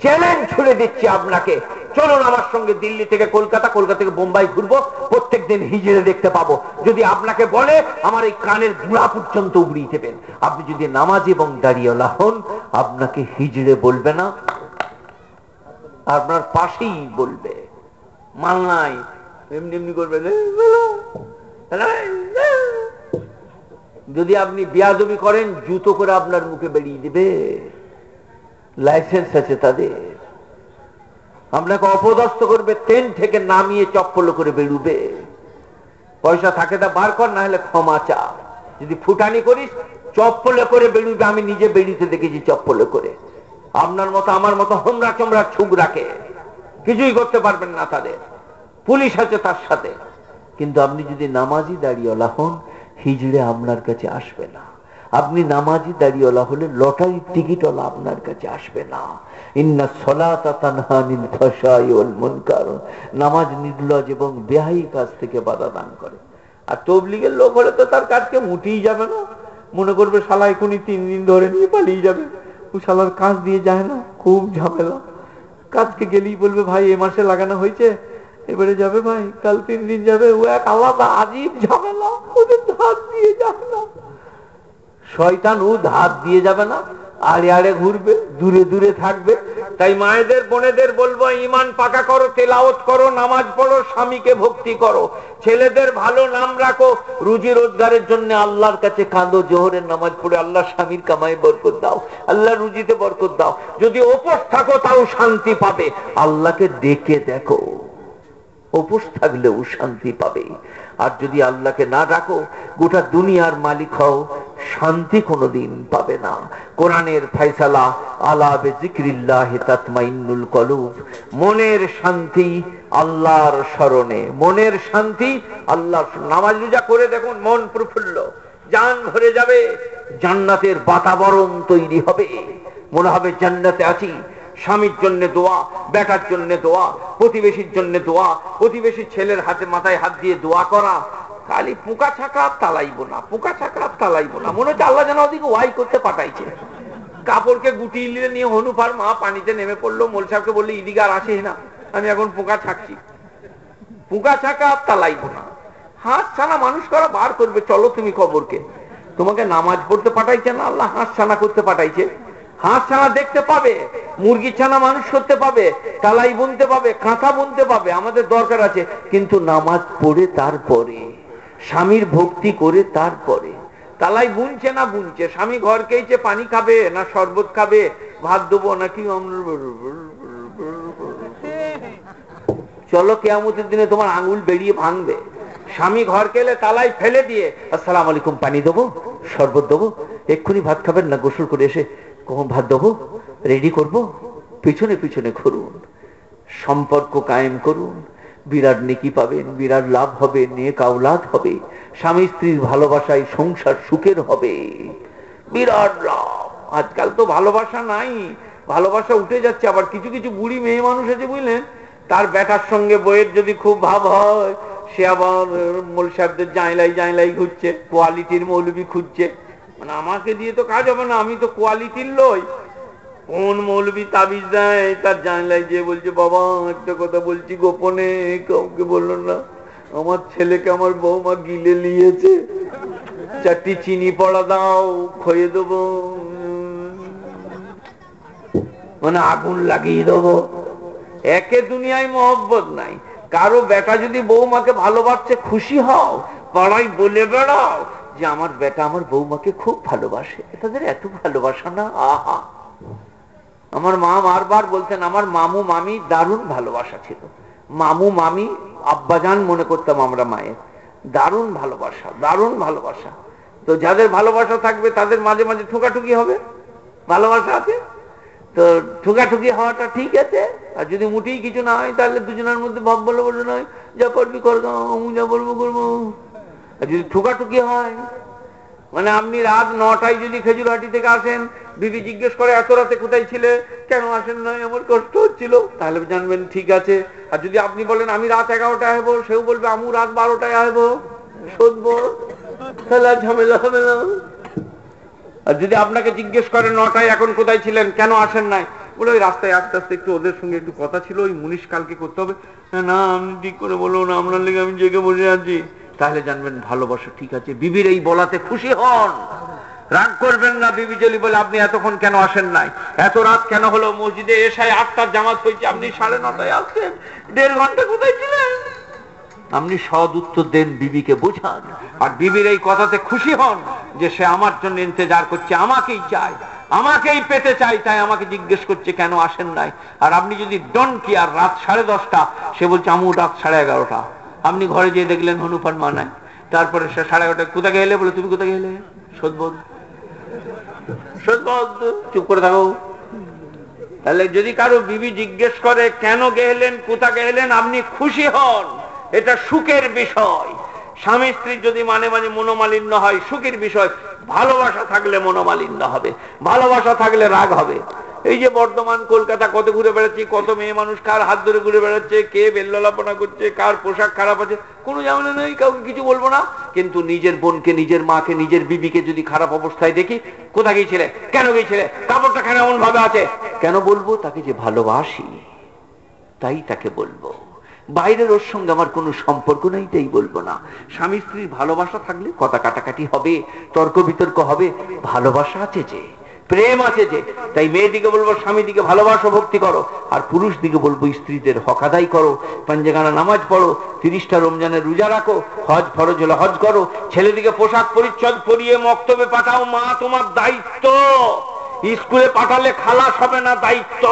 Speaker 1: চ্যালেঞ্জ ছুড়ে দিচ্ছি আপনাকে। চলুন আমার সঙ্গে দিল্লি থেকে কলকাতা কলকাতা থেকে বোম্বাই ঘুরবো। প্রত্যেক দিন হিজড়ে দেখতে পাবো। যদি আপনাকে বলে, আমার এই কানের গুড়া পর্যন্ত উড়িয়ে দেবেন। আপনি যদি নামাজ এবং দাঁড়িয়েলা হন, আপনাকে হিজড়ে বলবে না। আপনার পাশেই বলবে। মালনাই এমনি এমনি করবে যদি আপনি বিয়াদবি করেন, জুতো করে আপনার মুখে বেরিয়ে দেবে। লাইসেন্স আছে তাদের। আপনাকে অপদস্থ করবে, ট্রেন থেকে নামিয়ে চপ্পল করে বেরুবে। পয়সা থাকে তা বার কর না হলে ক্ষমা চা যদি ফুটানি করিস, চপ্পলে করে বেরুবে, আমি নিজে বেরিতে দেখেছি চপ্পলে করে। আপনার মতো, আমার মতো হোমরা চমরা ছুক রাখে কিছুই করতে পারবেন না তাদের। পুলিশ আছে তার সাথে। কিন্তু আপনি যদি নামাজি দাঁড়িয়েলা হন, হিজড়ে আপনার কাছে আসবে না। আপনি নামাজি দাঁড়িয়েলা হলে লটারির টিকিটওয়ালা আপনার কাছে আসবে না। ইন্না নামাজ নির্লজ এবং বেহাই কাজ থেকে বাধা দান করে। আর তবলিগের লোক হলে তো তার কাজকে মুটেই যাবে না। মনে করবে সালাই খুনি তিন দিন ধরে নিয়ে পালিয়ে যাবে। শালার কাজ দিয়ে যায় না, খুব ঝামেলা। কাজকে গেলেই বলবে, ভাই, এ মাসে লাগানো হয়েছে, এবারে যাবে ভাই, কাল তিন দিন যাবে। ও এক আলাদা আজীব ঝামেলা, ওদের ধার দিয়ে যায় না। শয়তান ও ধার দিয়ে যাবে না। আড়ে আড়ে ঘুরবে, দূরে দূরে থাকবে। তাই মায়েদের, বোনেদের বলব, ইমান পাকা করো তেলাওত করো, নামাজ পড়ো, স্বামীকে ভক্তি করো। ছেলেদের ভালো নাম রাখো, রুজি রোজগারের জন্য আল্লাহর কাছে কাঁদো, জোহরের নামাজ পড়ে আল্লাহ স্বামীর কামাই বরকত দাও। আল্লাহ রুজিতে বরকত দাও। যদি ওপর থাকো, তাও শান্তি পাবে। আল্লাহকে ডেকে দেখো। উপোস থাকলেও শান্তি পাবে। আর যদি আল্লাহকে না ডাকো, গোটা দুনিয়ার মালিক হও শান্তি কোনোদিন পাবে না। কোরআনের ফাইসালা আলাবে জিক্রিল্লাহ তাতমাইন্নুল কলুব। মনের শান্তি আল্লাহর স্মরণে। মনের শান্তি আল্লাহ নামাজ রোজা করে দেখুন, মন প্রফুল্ল। জান ভরে যাবে, জান্নাতের বাতাবরণ তৈরি হবে। মনে হবে জান্নাতে আছি। স্বামীর জন্য দোয়া বেটার জন্য দোয়া, প্রতিবেশীর জন্য দোয়া, প্রতিবেশীর ছেলের হাতে মাথায় হাত দিয়ে দোয়া করা খালি পোকা ছাকা তালাইব না, পোকা ছাকা তালাইব না। মনে হচ্ছে আল্লাহ যেন ওদিকে ওয়াই করতে পাঠাইছে। কাপড়কে গুটিয়ে নিয়ে হনুফার মা পানিতে নেমে পড়ল, মোল সাহেবকে বললে ইদিকে আর আসে না, আমি এখন পোকা ছাকছি। পোকা ছাকা আর তালাইব না। হাঁস ছানা মানুষ করা বার করবে, চলো তুমি খবরকে তোমাকে নামাজ পড়তে পাঠাইছে না, আল্লাহ হাঁস ছানা করতে পাঠাইছে। হাঁস ছানা দেখতে পাবে, মুরগি ছানা মানুষ করতে পাবে, তালাই বুনতে পাবে, কাঁথা বুনতে পাবে, আমাদের দরকার আছে। কিন্তু নামাজ পড়ে তারপরে স্বামীর ভক্তি করে তারপরে তালাই বুনছে না বুনছে স্বামী ঘর খেয়েছে পানি খাবে না শরবত খাবে ভাত দেবো নাকি চলো কেয়ামতের দিনে তোমার আঙুল বেরিয়ে ভাঙবে স্বামী ঘর কেলে তালাই ফেলে দিয়ে আসসালাম আলাইকুম পানি দেবো শরবত দেবো এক্ষুনি ভাত খাবেন না গোসল করে এসে কখন ভাত দেবো রেডি করব পিছনে পিছনে ঘুরুন সম্পর্ক কায়েম করুন বিরাট নেকি পাবেন, বিরাট লাভ হবে, নেক আওলাদ হবে, স্বামী স্ত্রীর ভালোবাসায় সংসার সুখের হবে। বিরাট লাভ। আজকাল তো ভালোবাসা নাই, ভালোবাসা উঠে যাচ্ছে, আবার কিছু কিছু বুড়ি মেয়ে মানুষ আছে, বুঝলেন? তার বেটার সঙ্গে বইয়ের যদি খুব ভাব হয়, সে আবার মোল সাহেবদের জাইলাই জাইলাই ঘুরছে, কোয়ালিটির মৌলবি খুঁজছে। মানে আমাকে দিয়ে তো কাজ হবে না, আমি তো কোয়ালিটির লই। কোন মৌলবি তাবিজ দেয়? তার জানলাই যে বলছে, বাবা, একটা কথা বলছি গোপনে, কাউকে বলল না। আমার ছেলেকে আমার বৌমা গিলে নিয়েছে। চারটি চিনি পড়া দাও খয়ে দেবো। মানে আগুন লাগিয়ে দেবো। একে দুনিয়ায় মহব্বত নাই। কারও বেটা যদি বৌমাকে ভালোবাসছে, খুশি হও। পাড়াই বলে বেড়াও যে, আমার বেটা আমার বৌমাকে খুব ভালোবাসে। তাদের এত ভালোবাসা না? আহা! আমার মা বারবার বলতেন আমার মামু, মামি দারুণ ভালোবাসা ছিল। মামু, মামি, আব্বাজান মনে করতাম আমরা মায়ের। দারুণ ভালোবাসা দারুণ ভালোবাসা। তো যাদের ভালোবাসা থাকবে, তাদের মাঝে মাঝে ঠুকাঠুকি হবে? ভালোবাসা আছে? তো ঠুকাঠুকি হওয়াটা ঠিক আছে। আর যদি মুঠেই কিছু না হয়, তাহলে দুজনের মধ্যে ভাব বলে বলে নয় যা করবি করব যা বলব করব। আর যদি ঠুকাঠুকি হয় মানে আপনি রাত নটায় যদি খেজুরহাটি থেকে আসেন দিদি জিজ্ঞেস করে, এত রাতে কোথায় ছিলে? কেন আসেন নাই? আমার কষ্ট হচ্ছিল। তাহলে জানবেন, ঠিক আছে। আর যদি আপনি বলেন, আমি রাত এগারোটায় আসব সেও বলবে, আমি রাত বারোটায় আসব তাহলে ঝামেলা হবে না। আর যদি আপনাকে জিজ্ঞেস করে, নটায় এখন কোথায় ছিলেন? কেন আসেন নাই? বলে, ওই রাস্তায় আস্তে আস্তে একটু ওদের সঙ্গে একটু কথা ছিল, ওই মুনিশ কালকে করতে হবে। না, আমি ঠিক করে বলো না? আপনার লেগে আমি জেগে বসে আছি। তাহলে জানবেন, ভালোবাসা ঠিক আছে। বিবির এই বলাতে খুশি হন। রাগ করবেন না বিবি জলি বলে, আপনি এতক্ষণ কেন আসেন নাই? এত রাত কেন হলো? মসজিদে এসায় আটটার জামাত হয়েছে, আপনি সাড়ে নটায় আসছেন। দেড় ঘণ্টা কোথায় ছিলেন? আপনি সদ উত্তর দেন বিবিকে বোঝান। আর বিবির এই কথাতে খুশি হন যে সে আমার জন্য ইন্তজার করছে, আমাকেই চায়। আমাকেই পেতে চাই তাই আমাকে জিজ্ঞেস করছে কেন আসেন নাই? আর আপনি যদি ডন কি আর রাত সাড়ে দশটা, সে বলছে, আমু রাত সাড়ে এগারোটা। আপনি ঘরে যেয়ে দেখলেন হনুফান মানায়। তারপরে সে সাড়ে এগারোটা কোথায় গেলে বলে, তুমি কোথায় গেলে সদবোধ চুপ করে থাকো। তাহলে যদি কারও বিবি জিজ্ঞেস করে, কেন গেলেন? কোথা গেলেন? আপনি খুশি হন? এটা সুখের বিষয়। স্বামী স্ত্রীর যদি মানে মানে মনোমালিন্য হয়, সুখের বিষয়। ভালোবাসা থাকলে মনোমালিন্য হবে, ভালোবাসা থাকলে রাগ হবে। এই যে বর্ধমান, কলকাতা, কত ঘুরে বেড়াচ্ছি, কত মেয়ে মানুষ, কার হাত ধরে ঘুরে বেড়াচ্ছে, কে বেল্লাপনা করছে, কার পোশাক খারাপ আছে, কোনো ঝামেলা নেই, কাউকে কিছু বলব না। কিন্তু নিজের বোনকে, নিজের মাকে, নিজের বিবিকে যদি খারাপ অবস্থায় দেখি কোথা গিয়েছিলে কেন গিয়েছিলে কাপড়টা কেন এমন ভাবে আছে? কেন বলব? তাকে যে ভালোবাসি, তাই তাকে বলব। বাইরের ওর সঙ্গে আমার কোনো সম্পর্ক নেই, তাই বলব না। স্বামী স্ত্রীর ভালোবাসা থাকলে কথা কাটাকাটি হবে তর্ক বিতর্ক হবে, ভালোবাসা আছে যে। প্রেম আছে যে, তাই মেয়েদিকে বলব স্বামী দিকে ভালোবাসা, ভক্তি করো। আর পুরুষ দিকে বলব, স্ত্রীদের হকাদাই করো। পাঞ্জেগানা নামাজ পড়ো, তিরিশটা রমজানের রোজা রাখো, হজ ফরজ হলে হজ করো। ছেলেদিকে পোশাক পরিচ্ছদ পরিয়ে মক্তবে পাঠাও, মা তোমার দায়িত্ব। স্কুলে পাঠালে খালাস হবে না দায়িত্ব।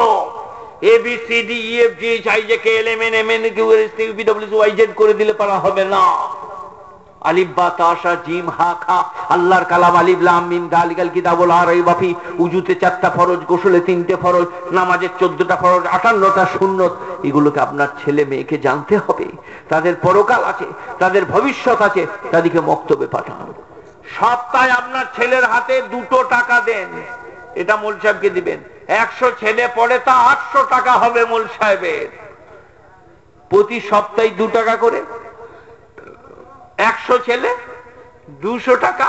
Speaker 1: A B C D E F G H I J K L M N M N Q S T করে দিলে পারা হবে না। আলিব্বা আল্লাহর কালাম আরাইবাফি উজুতে চারটা ফরজ, গোসলে তিনটে ফরজ, নামাজের চোদ্দটা ফরজ, আটান্নটা আপনার ছেলে মেয়েকে জানতে হবে। তাদের পরকাল আছে, তাদের ভবিষ্যৎ আছে, তাদেরকে মক্তবে পাঠান। সপ্তাহে আপনার ছেলের হাতে দুটো টাকা দেন। এটা মোল সাহেবকে দিবেন। একশো ছেলে পড়ে তা আটশো টাকা হবে মোল সাহেবের। প্রতি সপ্তাহে দু টাকা করে একশো ছেলে, দুশো টাকা,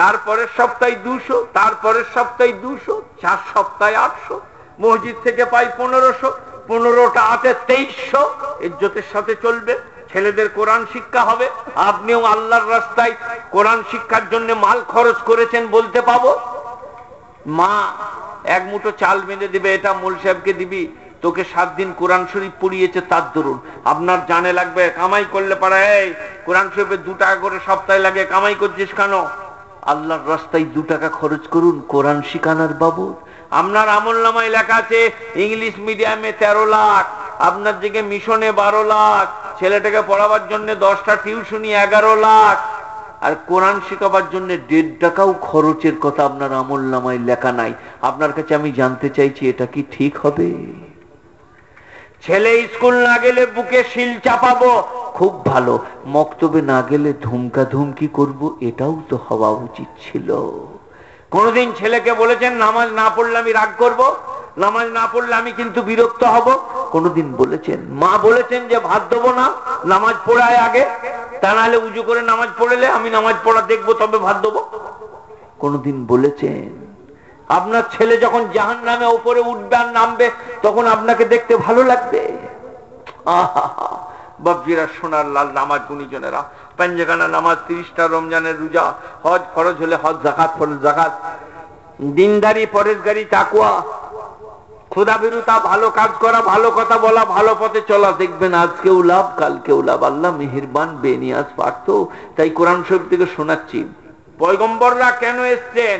Speaker 1: তারপরের সপ্তাহে দুশো, তারপরের সপ্তাহে দুশো, চার সপ্তাহে আটশো, মসজিদ থেকে পাই পনেরোশো, পনেরোটা আছে তেইশশো, ইজ্জতের সাথে চলবে, ছেলেদের কোরআন শিক্ষা হবে, আপনিও আল্লাহর রাস্তায় কোরআন শিক্ষার জন্য মাল খরচ করেছেন বলতে পাবো? মা, এক মুঠো চাল মেনে দিবে, এটা মোল সাহেবকে দিবি তোকে সাত দিন কোরআন শরীফ পড়িয়েছে, তার দরুন। আপনার জানে লাগবে, কামাই করলে পারা কোরআন শরীফে দু টাকা করে সপ্তাহে লাগে, কামাই করছিস কেন? আল্লাহর রাস্তায় দু টাকা খরচ করুন, কোরআন শিখানোর বাবু আপনার আমল নামায় লেখা আছে, ইংলিশ মিডিয়ামে তেরো লাখ, আপনার দিকে মিশনে বারো লাখ, ছেলেটাকে পড়াবার জন্য দশটা টিউশনি এগারো লাখ, আর কোরআন শেখাবার জন্য দেড় টাকাও খরচের কথা আপনার আমল নামায় লেখা নাই। আপনার কাছে আমি জানতে চাইছি, এটা কি ঠিক হবে? ছেলে স্কুল না গেলে বুকে শিল চাপাবো। খুব ভালো। মক্তবে না গেলে ধুমকা ধুমকি করব এটাও তো হওয়া উচিত ছিল। কোনদিন ছেলেকে বলেছেন নামাজ না পড়লে আমি রাগ করব নামাজ না পড়লে আমি কিন্তু বিরক্ত হব কোনদিন বলেছেন? মা বলেছেন যে ভাত দেবো না নামাজ পড়ায় আগে তা নাহলে উজু করে নামাজ পড়লে আমি নামাজ পড়া দেখব তবে ভাত দেবো কোনদিন বলেছেন? আপনার ছেলে যখন জাহান নামে উপরে উঠবে আর নামবে, তখন আপনাকে দেখতে ভালো লাগবে। সোনার লাল নামাজ নামাজ, তিরিশটা রমজানের রোজা, হজ ফরজ হলে হজ, জাকাত ফরজ, জাকাত। দিনদারি, পরেশগারি ভালো কাজ করা, ভালো কথা বলা, ভালো পথে চলা। দেখবেন আজকেও লাভ, কালকেও লাভ। আল্লাহ মেহেরবান, বেনিয়াজ পারত তাই কোরআন শরীফ থেকে শোনাচ্ছি। পয়গম্বররা কেন এসছেন?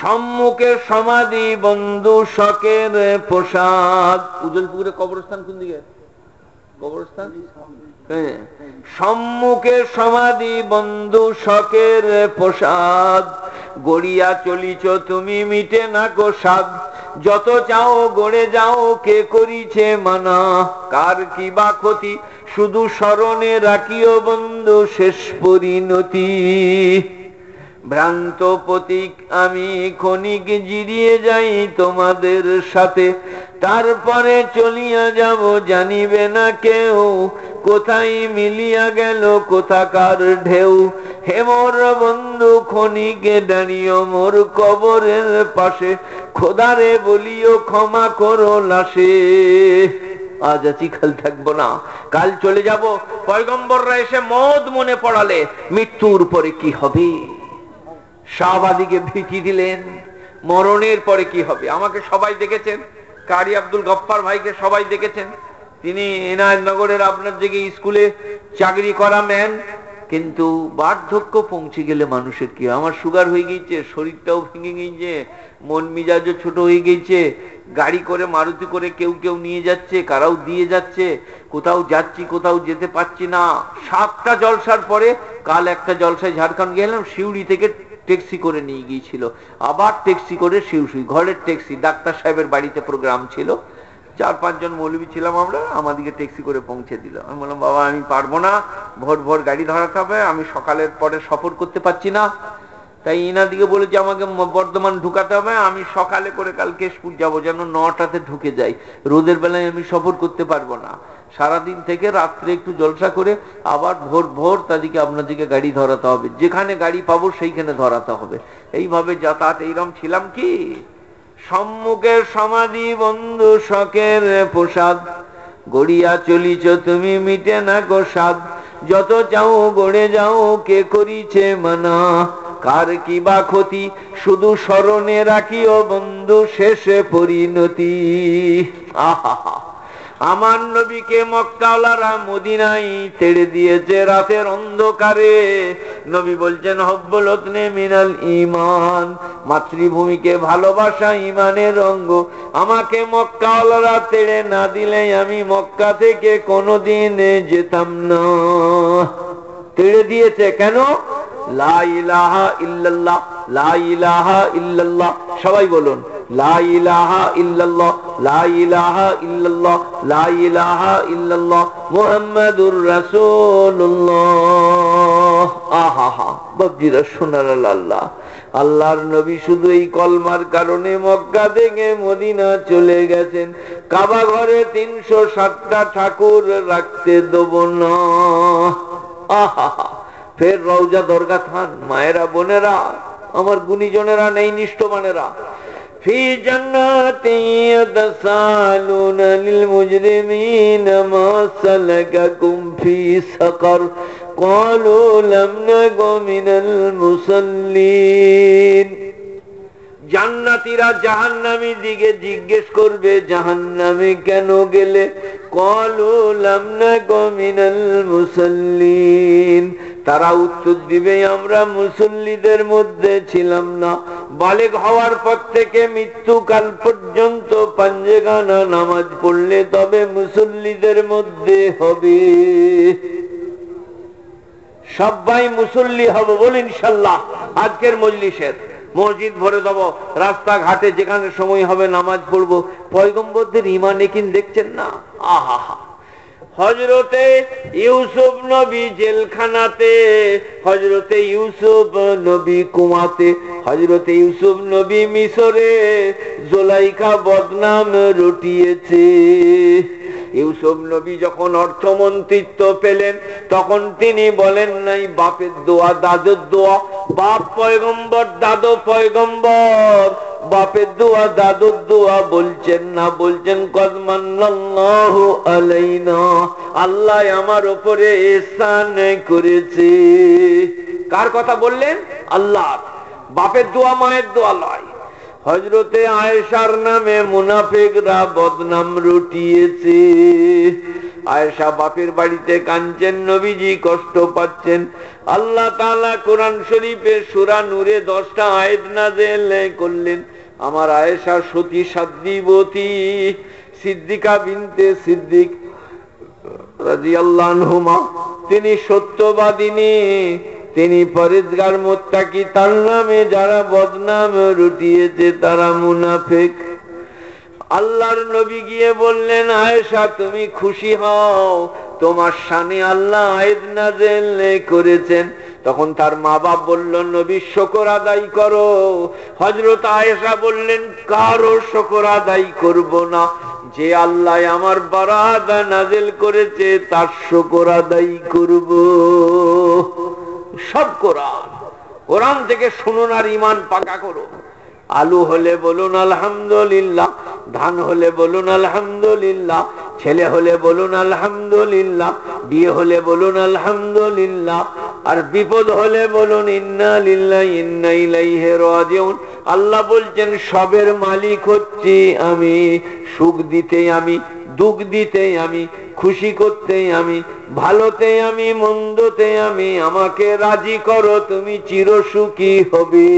Speaker 1: সম্মুখে সমাধি বন্ধু শখের প্রসাদ। উজলপুরে কবরস্থান কোন দিকে? কবরস্থান? হ্যাঁ। সম্মুখে সমাধি বন্ধু শখের প্রসাদ। গড়িয়া চলিছ তুমি মিটে না গো সাদ যত চাও গড়ে যাও কে করিছে মানা? কার কি বা ক্ষতি? শুধু স্মরণে রাখিও বন্ধু শেষ পরিণতি। ভ্রান্ত প্রতীক আমি ক্ষণিক জিরিয়ে যাই তোমাদের সাথে। তারপরে চলিয়া যাব, জানিবে না কেউ। কোথায় মিলিয়া গেল, কোথাকার ঢেউ। হেমর বন্ধু খনিকে দাঁড়িয়ে মোর কবরের পাশে। খোদারে বলিও, ক্ষমা করো লাশে। আজ আছি, কাল থাকব না। কাল চলে যাব। পয়গম্বররা এসে মদ মনে পড়ালে, মৃত্যুর পরে কি হবে? শাহবাদীকে ভিকি দিলেন। মরণের পরে কি হবে? আমাকে সবাই দেখেছেন। কারি আব্দুল গফ্ফার ভাইকে সবাই দেখেছেন। তিনি এনায়তনগরের আপনার দিকে স্কুলে চাকরি করা ম্যান। কিন্তু বার্ধক্য পৌঁছে গেলে মানুষের কি? আমার সুগার হয়ে গিয়েছে, শরীরটাও ভেঙে গিয়েছে, মন মিজাজও ছোট হয়ে গিয়েছে। গাড়ি করে, মারুতি করে কেউ কেউ নিয়ে যাচ্ছে, কারাও দিয়ে যাচ্ছে। কোথাও যাচ্ছি, কোথাও যেতে পারছি না। সাতটা জলসার পরে কাল একটা জলসায় ঝাড়খণ্ড গেলাম শিউড়ি থেকে ট্যাক্সি করে নিয়ে গিয়েছিল। আবার ট্যাক্সি করে শিউসুই ঘরের ট্যাক্সি ডাক্তার সাহেবের বাড়িতে প্রোগ্রাম ছিল। চার পাঁচজন মৌলবী ছিলাম আমরা আমাদেরকে ট্যাক্সি করে পৌঁছে দিল। আমি বললাম, বাবা, আমি পারব না, ভোর ভোর গাড়ি ধরাতে হবে, আমি সকালের পরে সফর করতে পারছি না। তাই ইনাদিকে বলেছে আমাকে বর্ধমান ঢুকাতে হবে, আমি সকালে করে কাল কেশপুর যাব, যেন নটাতে ঢুকে যাই। রোদের বেলায় আমি সফর করতে পারব না। সারাদিন থেকে রাত্রে একটু জলসা করে আবার ভোর ভোর তাদেরকে আপনাদেরকে গাড়ি ধরাতে হবে। যেখানে গাড়ি পাবো সেইখানে ধরাতে হবে। এইভাবে যাতায়াত, এইরকম ছিলাম কি? সম্মুখের সমাধি বন্ধু শখের প্রসাদ। গড়িয়া চলিছ তুমি মিটে না গো সাদ যত চাও গড়ে যাও, কে করিছে মানা? কার কি বা ক্ষতি? শুধু স্মরণে রাখিও বন্ধু শেষে পরিণতি। আহা। আমার নবীকে মক্কাওয়ালারা মদিনাই ছেড়ে দিয়েছে রাতের অন্ধকারে। নবী বলছেন হব্বলতনে মিনাল ইমান মাতৃভূমিকে ভালোবাসা ইমানের অঙ্গ। আমাকে মক্কাওয়ালারা তেড়ে না দিলে আমি মক্কা থেকে কোনোদিন যেতাম না। তেড়ে দিয়েছে কেন? লাইলাহা ইল্লাল্লাহ লাইলাহা ইল্লাল্লাহ। সবাই বলুন লাইলাহা ইল্লাল্লাহ আল্লাহর নবী শুধু এই কলমার কারণে মক্কা থেকে মদিনা চলে গেছেন। কাবা ঘরে তিনশো সাতটা ঠাকুর রাখতে দেব না। আহা ফের রওজা দরগা থান। মায়েরা, বোনেরা, আমার গুণীজনেরা নেই নিষ্ঠমানেরা في جنات يتسالون للمجرمين ما سلككم في سقر قالوا لم نك من المصلين জান্নাতিরা জাহান্নামি দিকে জিজ্ঞেস করবে জাহান্নামে কেন গেলে কলু লামনা গমিনাল মুসল্লিন তারা উত্তর দিবে, আমরা মুসল্লিদের মধ্যে ছিলাম না। বালেক হওয়ার পর থেকে মৃত্যুকাল পর্যন্ত পাঞ্জেগানা নামাজ পড়লে তবে মুসল্লিদের মধ্যে হবে। সবাই মুসল্লি হব বল ইনশাল্লাহ আজকের মজলিসের। মসজিদ ভরে দেব রাস্তাঘাটে যেখানে সময় হবে নামাজ পড়ব। পয়গম্বরদের ইমানে কিন দেখছেন না? আহা হা হজরতে ইউসুফ নবী জেলখানাতে হজরতে ইউসুফ নবী কুমাতে হজরতে ইউসুফ নবী মিশরে জোলাইকা বদনাম রটিয়েছে। ইউসুফ নবী যখন অর্থমন্ত্রিত্ব পেলেন, তখন তিনি বলেন নাই, বাপের দোয়া, দাদুর দোয়া, বাপ পয়গম্বর, দাদু পয়গম্বর বাপের দোয়া, দাদুর দোয়া, বলছেন না বলছেন আলাইনা, আল্লাহ আমার উপরে এসান করেছে। কার কথা বললেন? আল্লাহ বাপের দোয়া মায়ের দোয়া লয়। হজরতে আয়েশার নামে মুনাফেকরা বদনাম রুটিয়েছে। আয়েশা বাপের বাড়িতে কাঞ্চেন নবীজি কষ্ট পাচ্ছেন। আল্লাহ তালা কোরআন শরীফের সুরা নূরে দশটা আয়েদ নাজেল করলেন। আমার আয়েশা সতী সাদ্দিবতী, সিদ্দিকা বিনতে সিদ্দিক তিনি সত্যবাদিনী তিনি পরেজগার মোত্তাকি, তার নামে যারা বদনাম রুটিয়েছে, তারা মুনাফেক। আল্লাহর নবী গিয়ে বললেন, আয়েশা, তুমি খুশি হও। তোমার সানে আল্লাহ করেছেন। তখন তার মা বাপ বলল, নবী, শকর আদায় করো। হজরত আয়েশা বললেন, কারও শকর আদায় করব না। যে আল্লাহ আমার বারাদা নাজেল করেছে, তার শকর আদায় করব। সব কোরআন। কোরআন থেকে শুনুন আর ইমান পাকা করো। আলু হলে বলুন, আলহামদুলিল্লাহ। ধান হলে বলুন, আলহামদুলিল্লাহ। ছেলে হলে বলুন আলহামদুলিল্লাহ, বিয়ে হলে বলুন আলহামদুলিল্লাহ, আর বিপদ হলে বলুন ইন্না লিল্লাহ, ইন্না ইলাইহি রাজিউন। আল্লাহ বলছেন, সবের মালিক হচ্ছি আমি, সুখ দিতে আমি, দুঃখ দিতে আমি, খুশি করতে আমি, ভালোতে আমি, মন্দতে আমি, আমাকে রাজি করো, তুমি চির সুখী হবে।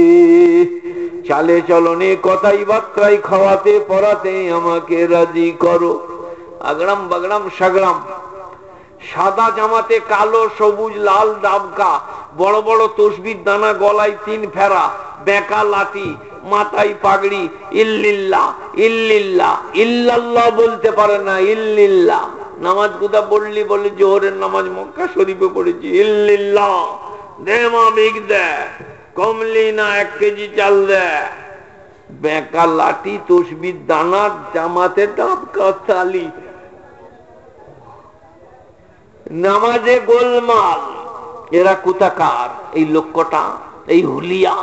Speaker 1: চালে চলনে কথাই বার্তাই খাওয়াতে পড়াতে আমাকে রাজি করো। আগড়াম বাগড়াম সাগড়াম সাদা জামাতে কালো, সবুজ, লাল ডাবকা, বড় বড় তসবির, দানা গলায় তিন ফেরা, বেকা লাঠি, মাথায় পাগড়ি, ইল্লিল্লা ইল্লিল্লা, ইল্লাল্লাহ বলতে পারে না, ইল্লিল্লা। নামাজ কোথা বললি বলে জোহরের নামাজ মক্কা শরীফে পড়েছি, ইল্লিল্লা। দে মা বিগ দে, কমলি না এক কেজি চাল দে। বেকা লাঠি, তসবির, দানা, জামাতে ডাবকা তালি নামাজে গোলমাল। এরা কোথাকার এই লক্ষ্যটা এই হুলিয়া।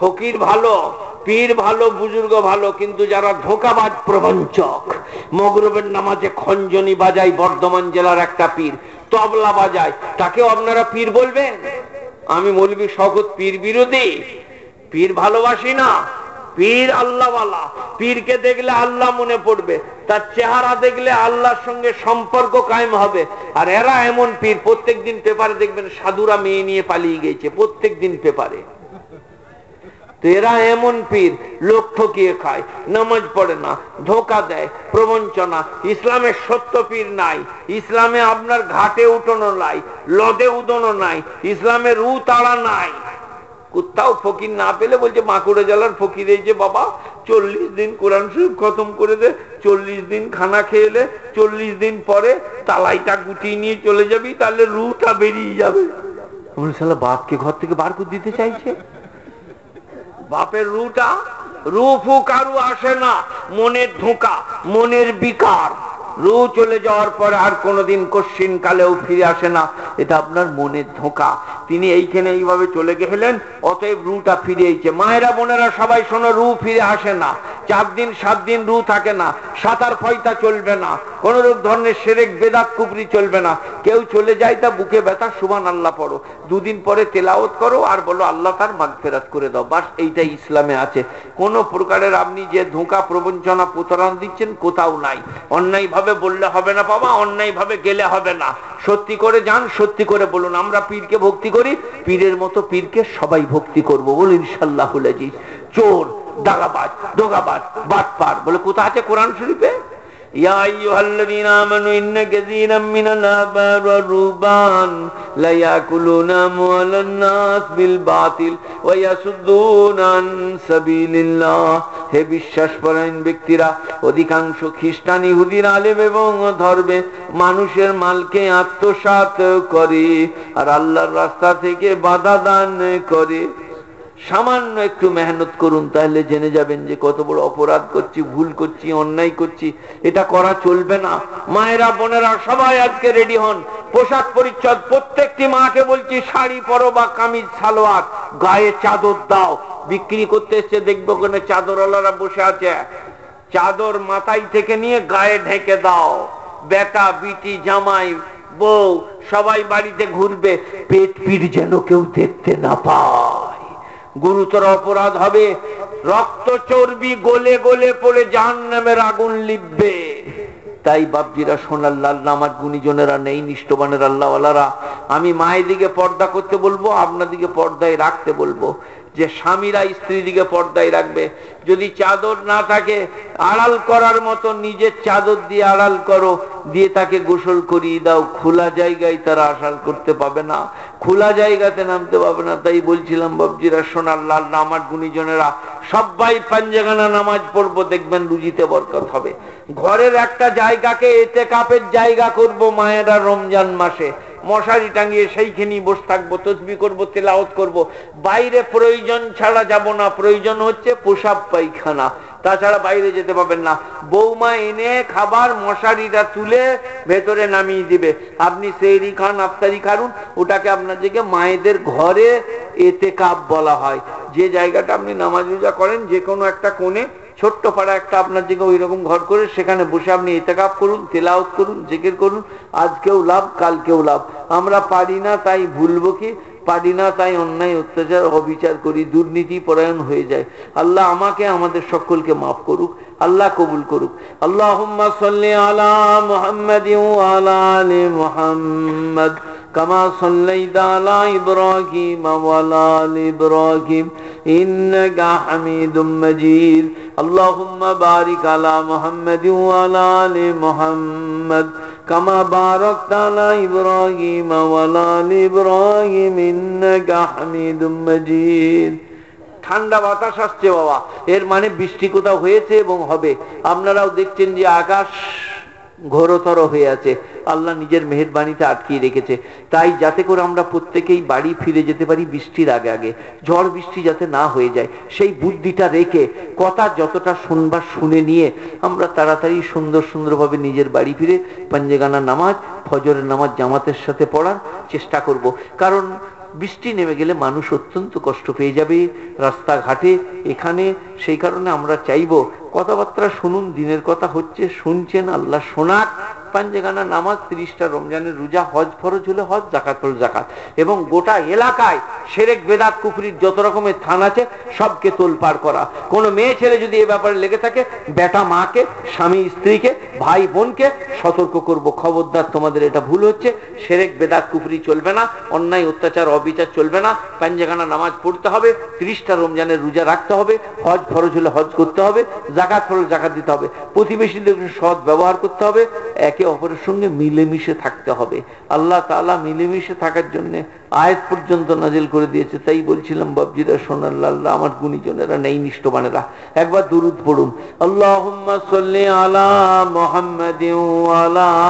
Speaker 1: ফকির ভালো, পীর ভালো, বুজুর্গ ভালো, কিন্তু যারা ধোকাবাজ প্রবঞ্চক, মগরবের নামাজে খঞ্জনি বাজাই বর্ধমান জেলার একটা পীর, তবলা বাজায়। তাকেও আপনারা পীর বলবেন? আমি বলবি শকত পীর বিরোধী। পীর ভালোবাসি না। পীর আল্লাহওয়ালা। পীরকে দেখলে আল্লাহ মনে পড়বে। তার চেহারা দেখলে আল্লাহর সঙ্গে সম্পর্ক কায়েম হবে। আর এরা এমন পীর প্রত্যেক দিন পেপারে দেখবেন সাধুরা মেয়ে নিয়ে পালিয়ে গেছে প্রত্যেক দিন পেপারে এরা এমন পীর, লোক ঠকিয়ে খায়, নামাজ পড়ে না, ধোকা দেয়, প্রবঞ্চনা। ইসলামের সত্য পীর নাই, ইসলামে আপনার ঘাটে উঠোনো নাই, লদে উদনো নাই ইসলামের রু তাড়া নাই। কোথাও ফকির না পেলে বলছে মাকুড়ে জেলার ফকির এই যে বাবা চল্লিশ দিন কোরআন শরীফ খতম করে দে চল্লিশ দিন খানা খেয়েলে চল্লিশ দিন পরে তালাইটা গুটিয়ে নিয়ে চলে যাবি তাহলে রুটা বেরিয়ে যাবে। বাপকে ঘর থেকে বার করে দিতে চাইছে। বাপের রুটা রুফু কারু আসে না মনের ধোঁকা মনের বিকার। রু চলে যাওয়ার পর আর কোনোদিন কশ্চিন কালেও ফিরে আসে না। এটা আপনার মনের ধোঁকা। তিনি এইখানে এইভাবে চলে গেলেন, অতএব রুটা ফিরে এইছে মায়েরা, বোনেরা, সবাই শোনো, রু ফিরে আসে না। চার দিন, সাত দিন রু থাকে না। সাঁতার ফয়তা চলবে না। কোন ধরনের সেরেক বেদাত কুপরি চলবে না। কেউ চলে যায় তা বুকে ব্যথা, সুবান আল্লাহ পড়ো। দুদিন পরে তেলাওত করো আর বলো, আল্লাহ তার মাগ ফেরাত করে দাও। বাস এইটাই ইসলামে আছে। কোন প্রকারের আপনি যে ধোঁকা, প্রবঞ্চনা, প্রতারণা দিচ্ছেন কোথাও নাই। অন্যায় ভাবে বললে হবে না বাবা অন্যায় ভাবে গেলে হবে না। সত্যি করে যান, সত্যি করে বলুন। আমরা পীরকে ভক্তি করি, পীরের মতো পীরকে সবাই ভক্তি করব বল ইনশাল্লাহ চোর, দাগাবাজ, দোগাবাজ, বাটপার, বলে কোথা আছে কোরআন শরীফে? يا أيها الذين آمنوا إن كثيرا من الأحبار والرهبان ليأكلون أموال الناس بالباطل ويصدون عن سبيل الله হে বিশ্বাস করেন ব্যক্তিরা অধিকাংশ খ্রিস্টান ইহুদির আলেম এবং ধর্মে মানুষের মালকে আত্মসাত করে আর আল্লাহর রাস্তা থেকে বাধা দান করে সামান্য একটু মেহনত করুন, তাহলে জেনে যাবেন যে কত বড় অপরাধ করছি, ভুল করছি, অন্যায় করছি। এটা করা চলবে না। মায়েরা, বোনেরা, সবাই আজকে রেডি হন। পোশাক পরিচ্ছদ, প্রত্যেকটি মাকে বলছি, শাড়ি পরো বা কামিজ, সালোয়ার, গায়ে চাদর দাও। বিক্রি করতে এসছে, দেখব কোন চাদরওয়ালারা বসে আছে। চাদর মাথায় থেকে নিয়ে গায়ে ঢেকে দাও। বেটা, বিটি, জামাই, বউ, সবাই বাড়িতে ঘুরবে। পেট পিট যেন কেউ দেখতে না পায়। গুরুতর অপরাধ হবে। রক্ত চর্বি গলে গলে পড়ে জাহান নামের আগুন লিখবে তাই বাপজিরা, সোনার লাল আমার গুণীজনেরা, নেই নিষ্ঠবানের, আল্লাহওয়ালারা, আমি মায়ের দিকে পর্দা করতে বলব, আপনার দিকে পর্দায় রাখতে বলব। যে স্বামীরা স্ত্রীর দিকে পর্দায় রাখবে। যদি চাদর না থাকে, আড়াল করার মতো নিজের চাদর দিয়ে আড়াল করো, দিয়ে তাকে গোসল করিয়ে দাও। খোলা জায়গায় তারা আশাল করতে পাবে না। খোলা জায়গাতে নামতে পাবে না। তাই বলছিলাম বাবজিরা সোনার লাল নামার গুণীজনেরা সবাই পাঞ্জাগানা নামাজ পড়ব, দেখবেন রুজিতে বরকত হবে। ঘরের একটা জায়গাকে এতে কাপের জায়গা করব মায়েরা রমজান মাসে। মশারি টাঙিয়ে সেইখানেই বসে থাকব, তসবি করব তেলাওত করব। বাইরে প্রয়োজন ছাড়া যাব না, প্রয়োজন হচ্ছে পোশাব পায়খানা। তাছাড়া বাইরে যেতে পাবেন না। বৌমা এনে খাবার, মশারিটা তুলে ভেতরে নামিয়ে দিবে। আপনি সেইরি খান, আফতারি খারুন, ওটাকে আপনার দিকে মায়েদের ঘরে এতে কাপ বলা হয়। যে জায়গাটা আপনি নামাজ রোজা করেন যে কোনো একটা কোণে ছোট্ট পাড়া একটা আপনার দিকে ওই রকম ঘর করে সেখানে বসে আপনি এতেকাপ করুন তেলাওত করুন, জেকের করুন আজকেও লাভ কালকেও লাভ। আমরা পারি না, তাই ভুলবো কি? পারি না, তাই অন্যায়, অত্যাচার, অবিচার করি, দুর্নীতি পরায়ণ হয়ে যায়। আল্লাহ আমাকে, আমাদের সকলকে মাফ করুক, আল্লাহ কবুল করুক। আল্লাহ আলা মোহাম্মদ। كما صليت على إبراهيم وعلى آل إبراهيم إنك حميد مجيد اللهم بارك على محمد وعلى آل محمد كما باركت على إبراهيم وعلى آل إبراهيم إنك حميد مجيد ঠান্ডা বাতাস আসছে বাবা এর মানে বৃষ্টি কোথাও হয়েছে এবং হবে আপনারাও দেখছেন যে আকাশ ঘোরতর হয়ে আছে আল্লাহ নিজের মেহরবানিতে আটকিয়ে রেখেছে। তাই যাতে করে আমরা প্রত্যেকেই বাড়ি ফিরে যেতে পারি বৃষ্টির আগে আগে। ঝড় বৃষ্টি যাতে না হয়ে যায়, সেই বুদ্ধিটা রেখে, কথা যতটা শুনবার শুনে নিয়ে আমরা তাড়াতাড়ি সুন্দর সুন্দরভাবে নিজের বাড়ি ফিরে পাঞ্জেগানা নামাজ, ফজরের নামাজ জামাতের সাথে পড়ার চেষ্টা করব। কারণ বৃষ্টি নেমে গেলে মানুষ অত্যন্ত কষ্ট পেয়ে যাবে রাস্তাঘাটে। এখানে সেই কারণে আমরা চাইব, কথাবার্তা শুনুন, দিনের কথা হচ্ছে শুনছেন, আল্লাহ শোনাক। পাঞ্জেগানা নামাজ তিরিশটা রমজানের রোজা, হজ ফরজ হলে হজ, জাকাত হল জাকাত। এবং গোটা এলাকায় সেরেক, বেদাত, কুফরির যত রকমের থান আছে, সবকে তোলপাড় করা। কোন মেয়ে ছেলে যদি এ ব্যাপারে লেগে থাকে, বেটা মাকে, স্বামী, স্ত্রীকে, ভাই বোনকে সতর্ক করব। খবরদার, তোমাদের এটা ভুল হচ্ছে। সেরেক, বেদাত, কুফরি চলবে না, অন্যায়, অত্যাচার, অবিচার চলবে না। পাঞ্জেগানা নামাজ পড়তে হবে, ত্রিশটা রমজানের রোজা রাখতে হবে, হজ ফরজ হলে হজ করতে হবে, জাকাত ফরজ জাকাত দিতে হবে। প্রতিবেশীদের সৎ ব্যবহার করতে হবে, এক একে অপরের সঙ্গে মিলেমিশে থাকতে হবে আল্লাহ তালা মিলেমিশে থাকার জন্য আয়াত পর্যন্ত নাজিল করে দিয়েছে তাই বলছিলাম বাবজিরা সোনাল্লাহ আমার গুণীজনেরা নেই নিষ্ঠবানেরা একবার দুরুদ পড়ুন আল্লাহ আলা মোহাম্মদ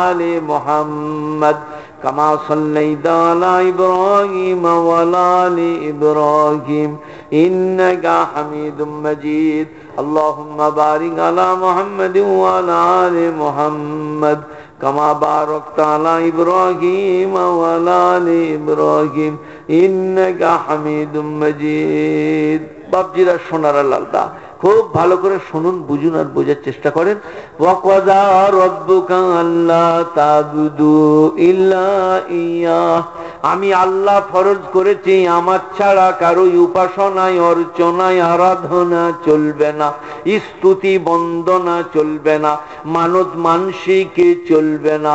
Speaker 1: আলী মোহাম্মদ كما صليت على إبراهيم وعلى آل إبراهيم إنك حميد مجيد اللهم بارك على محمد وعلى آل محمد كما باركت على إبراهيم وعلى آل إبراهيم إنك حميد مجيد বাপজিরা সোনার আল্লাহ খুব ভালো করে শুনুন, বুঝুন আর বোঝার চেষ্টা করেন। আমি আল্লাহ ফরজ করেছি, আমার ছাড়া কারও উপাসনায়, অর্চনায়, আরাধনা চলবে না, স্তুতি বন্দনা চলবে না মানত মানসিকে চলবে না।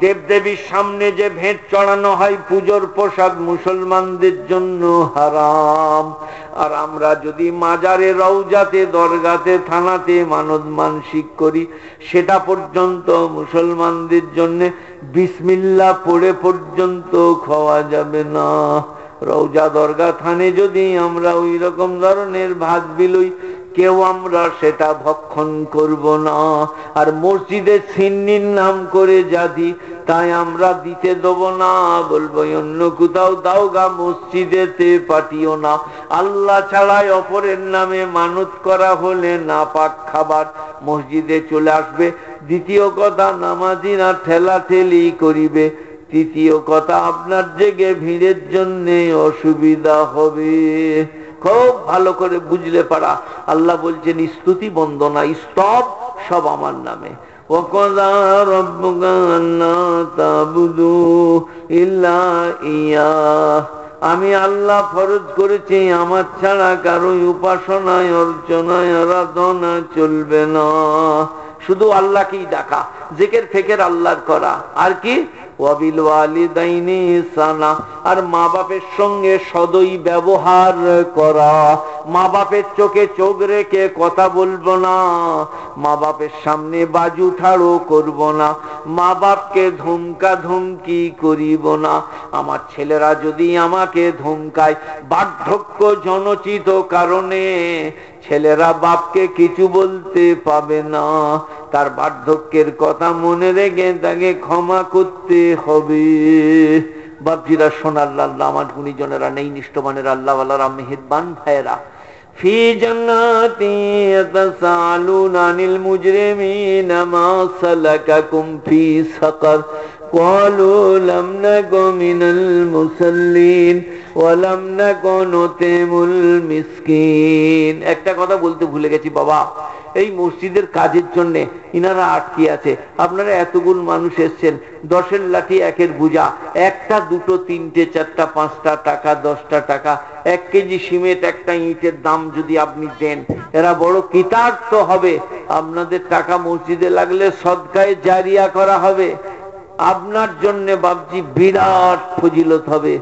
Speaker 1: দেবদেবীর সামনে যে ভেট চড়ানো হয়, পুজোর পোশাক মুসলমানদের জন্য হারাম। আর আমরা যদি মাজারে রৌজাতে দরগাতে, থানাতে মানদ মানসিক করি, সেটা পর্যন্ত মুসলমানদের জন্য বিসমিল্লা পড়ে পর্যন্ত খাওয়া যাবে না। রৌজা দরগা, থানে যদি আমরা ওই রকম ধরনের ভাত বিলই কেউ আমরা সেটা ভক্ষণ করব না। আর মসজিদে সিন্নির নাম করে জাতি তাই আমরা দিতে দেব না। বলব অন্য কোথাও দাও গা মসজিদেতে পাঠিও না। আল্লাহ ছাড়াই অপরের নামে মানত করা হলে না পাক খাবার মসজিদে চলে আসবে। দ্বিতীয় কথা নামাজিনা ঠেলা ঠেলি করিবে। তৃতীয় কথা, আপনার জেগে ভিড়ের জন্যে অসুবিধা হবে। খুব ভালো করে বুঝলে পারা। আল্লাহ বলছেন, স্তুতি বন্দনা, স্তব সব আমার নামে। আমি আল্লাহ ফরজ করেছি, আমার ছাড়া কারও উপাসনায়, অর্চনায় আরাধনা চলবে না। শুধু আল্লাহকেই ডাকা, জেকের, ফেকের আল্লাহর করা। আর কি? আর মা বাপের সঙ্গে সদই ব্যবহার করা। মা বাপের চোখে চোখ রেখে কথা বলব না। মা বাপের সামনে বাজু ঠাড়ো করব না। মা বাপকে ধমকা ধমকি করিব না। আমার ছেলেরা যদি আমাকে ধমকায়, বার্ধক্য জনচিত কারণে ছেলেরা বাপকে কিছু বলতে পাবে না। তার বার্ধক্যের কথা মনে রেখে তাকে ক্ষমা করতে হবে বাপজিরা সোনার আল্লাহ আমার গুণীজনেরা নেই নিষ্ঠবানের আল্লাহ আল্লাহ মেহেরবান ভাইয়েরা في جنات يتساءلون عن المجرمين ما سلككم في سقر قالوا لم نك من المسلين ولم نك نطعم المسكين একটা কথা বলতে ভুলে গেছি বাবা এই মসজিদের কাজের জন্য ইনারা আটকে আছে। আপনারা এতগুলো মানুষ এসছেন, দশের লাঠি, একের বুঝা একটা, দুটো, তিনটে, চারটা, পাঁচটা টাকা, দশটা টাকা, এক কেজি সিমেন্ট, একটা ইটের দাম যদি আপনি দেন, এরা বড় কৃতার্থ হবে। আপনাদের টাকা মসজিদে লাগলে সদকায় জারিয়া করা হবে। আপনার জন্য বাবজি বিরাট ফজিলত হবে।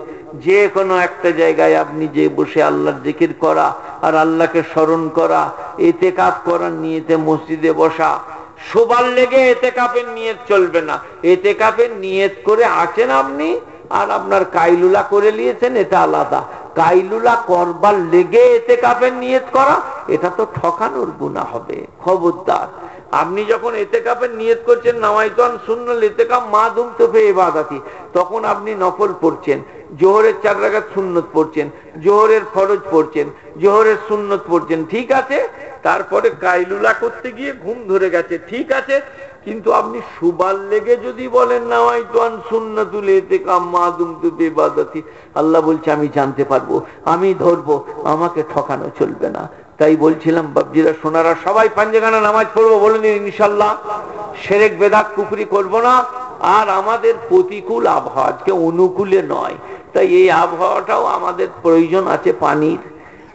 Speaker 1: যে কোনো একটা জায়গায় আপনি যে বসে আল্লাহর জিকির করা আর আল্লাহকে স্মরণ করা এতে কাপ করার নিয়েতে মসজিদে বসা, শোবার লেগে এতে কাপের নিয়ত চলবে না। এতে কাপের নিয়ত করে আছেন আপনি আর আপনার কাইলুলা করে নিয়েছেন, এটা আলাদা। কাইলুলা করবার লেগে এতে কাপের নিয়ত করা, এটা তো ঠকানোর গুণা হবে। খবরদার, আপনি যখন এতে কাপের নিয়ত করছেন, নামাইতন শূন্য এতে কাপ মা ধুম তোফে এবাদাতি তখন আপনি নফল পড়ছেন। জোহরের চার রাগাত সুন্নত পড়ছেন, জোহরের ফরজ পড়ছেন, জোহরের সুন্নত পড়ছেন, ঠিক আছে? তারপরে কাইলুলা করতে গিয়ে ঘুম ধরে গেছে, ঠিক আছে? কিন্তু আপনি সুবাল লেগে যদি বলেন নামাই তোয়ান সুন্নতুল এতে কামাদুম তুতে বাদাতি আল্লাহ বলছে, আমি জানতে পারব, আমি ধরবো, আমাকে ঠকানো চলবে না। তাই বলছিলাম বাবজিরা সোনারা সবাই পাঞ্জেগানা নামাজ পড়ব বলেন ইনশাল্লাহ। সেরেক বেদাত কুকুরি করব না। আর আমাদের প্রতিকূল আবহাওয়া আজকে অনুকূলে নয়। তাই এই আবহাওয়াটাও আমাদের প্রয়োজন আছে পানির।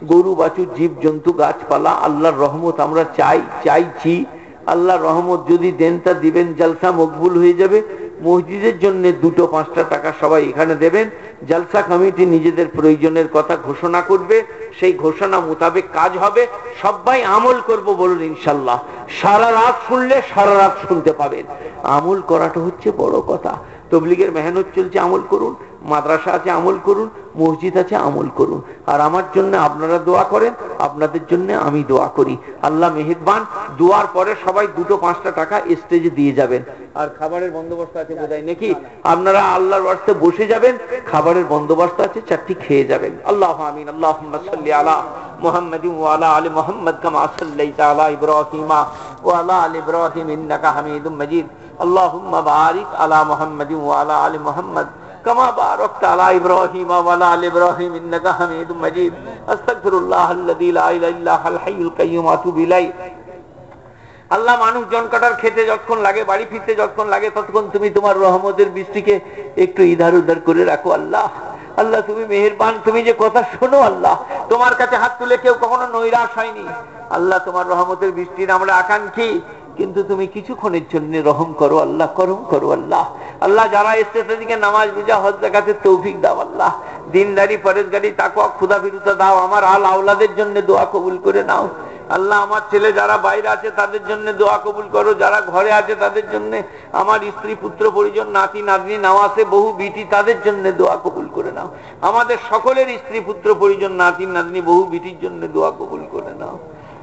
Speaker 1: গরু, বাছুর জীব জন্তু গাছপালা, আল্লাহর রহমত আমরা চাই, চাইছি। আল্লাহ রহমত যদি দেন তা দিবেন, জালসা মকবুল হয়ে যাবে। মসজিদের জন্য দুটো, পাঁচটা টাকা সবাই এখানে দেবেন। জালসা কমিটি নিজেদের প্রয়োজনের কথা ঘোষণা করবে। সেই ঘোষণা মোতাবেক কাজ হবে। সবাই আমল করব বলুন ইনশাল্লাহ সারা রাত শুনলে সারা রাত শুনতে পাবেন। আমল করাটা হচ্ছে বড় কথা। তবলিগের মেহনত চলছে, আমল করুন। মাদ্রাসা আছে আমল করুন মসজিদ আছে আমল করুন আর আমার জন্য আপনারা দোয়া করেন আপনাদের জন্য আমি দোয়া করি আল্লাহ মেহেরবান দোয়ার পরে সবাই দুটো পাঁচটা টাকা স্টেজে দিয়ে যাবেন আর খাবারের বন্দোবস্ত আছে বোধহয় নাকি আপনারা আল্লাহর বাড়িতে বসে যাবেন খাবারের বন্দোবস্ত আছে চারটি খেয়ে যাবেন আল্লাহ আমিন আল্লাহ সাল্লি আলা محمد وعلى ال محمد كما صليت على ابراهيم وعلى ال ابراهيم انك حميد مجيد اللهم بارك على محمد وعلى ال محمد كما باركت على ابراهيم وعلى ال ابراهيم انك حميد مجيد استغفر الله الذي لا اله الا هو الحي القيوم واتوب اليه আল্লাহ মানুষ জন কাটার খেতে যখন লাগে বাড়ি ফিরতে যখন লাগে ততক্ষণ তুমি তোমার রহমতের বৃষ্টিকে একটু ইধার উধার করে রাখো আল্লাহ আল্লাহ তুমি মেহেরবান তুমি যে কথা শোনো আল্লাহ তোমার কাছে হাত তুলে কেউ কখনো নৈরাশ হয়নি আল্লাহ তোমার রহমতের বৃষ্টির আমরা আকাঙ্ক্ষী কিন্তু তুমি কিছুক্ষণের জন্য রহম করো আল্লাহ, করম করো আল্লাহ। আল্লাহ যারা এসছে তাদেরকে নামাজ বুঝা হজ দেখাতে তৌফিক দাও আল্লাহ। দিনদারি, পরেশগারি তাকুয়া ক্ষুদা বিরুদ্ধ দাও। আমার আল আওলাদের জন্য দোয়া কবুল করে নাও। আল্লাহ, আমার ছেলে যারা বাইরে আছে তাদের জন্য দোয়া কবুল করো। যারা ঘরে আছে তাদের জন্য, আমার স্ত্রী, পুত্র, পরিজন, নাতি, নাতনি নামাসে বহু বিটি, তাদের জন্য দোয়া কবুল করে নাও। আমাদের সকলের স্ত্রী, পুত্র, পরিজন, নাতি, নাতনি, বহু বিটির জন্য দোয়া কবুল করে নাও।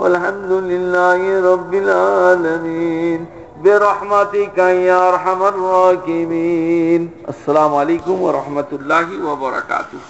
Speaker 1: والحمد لله رب العالمين برحمتك يا أرحم الراحمين السلام عليكم ورحمة الله وبركاته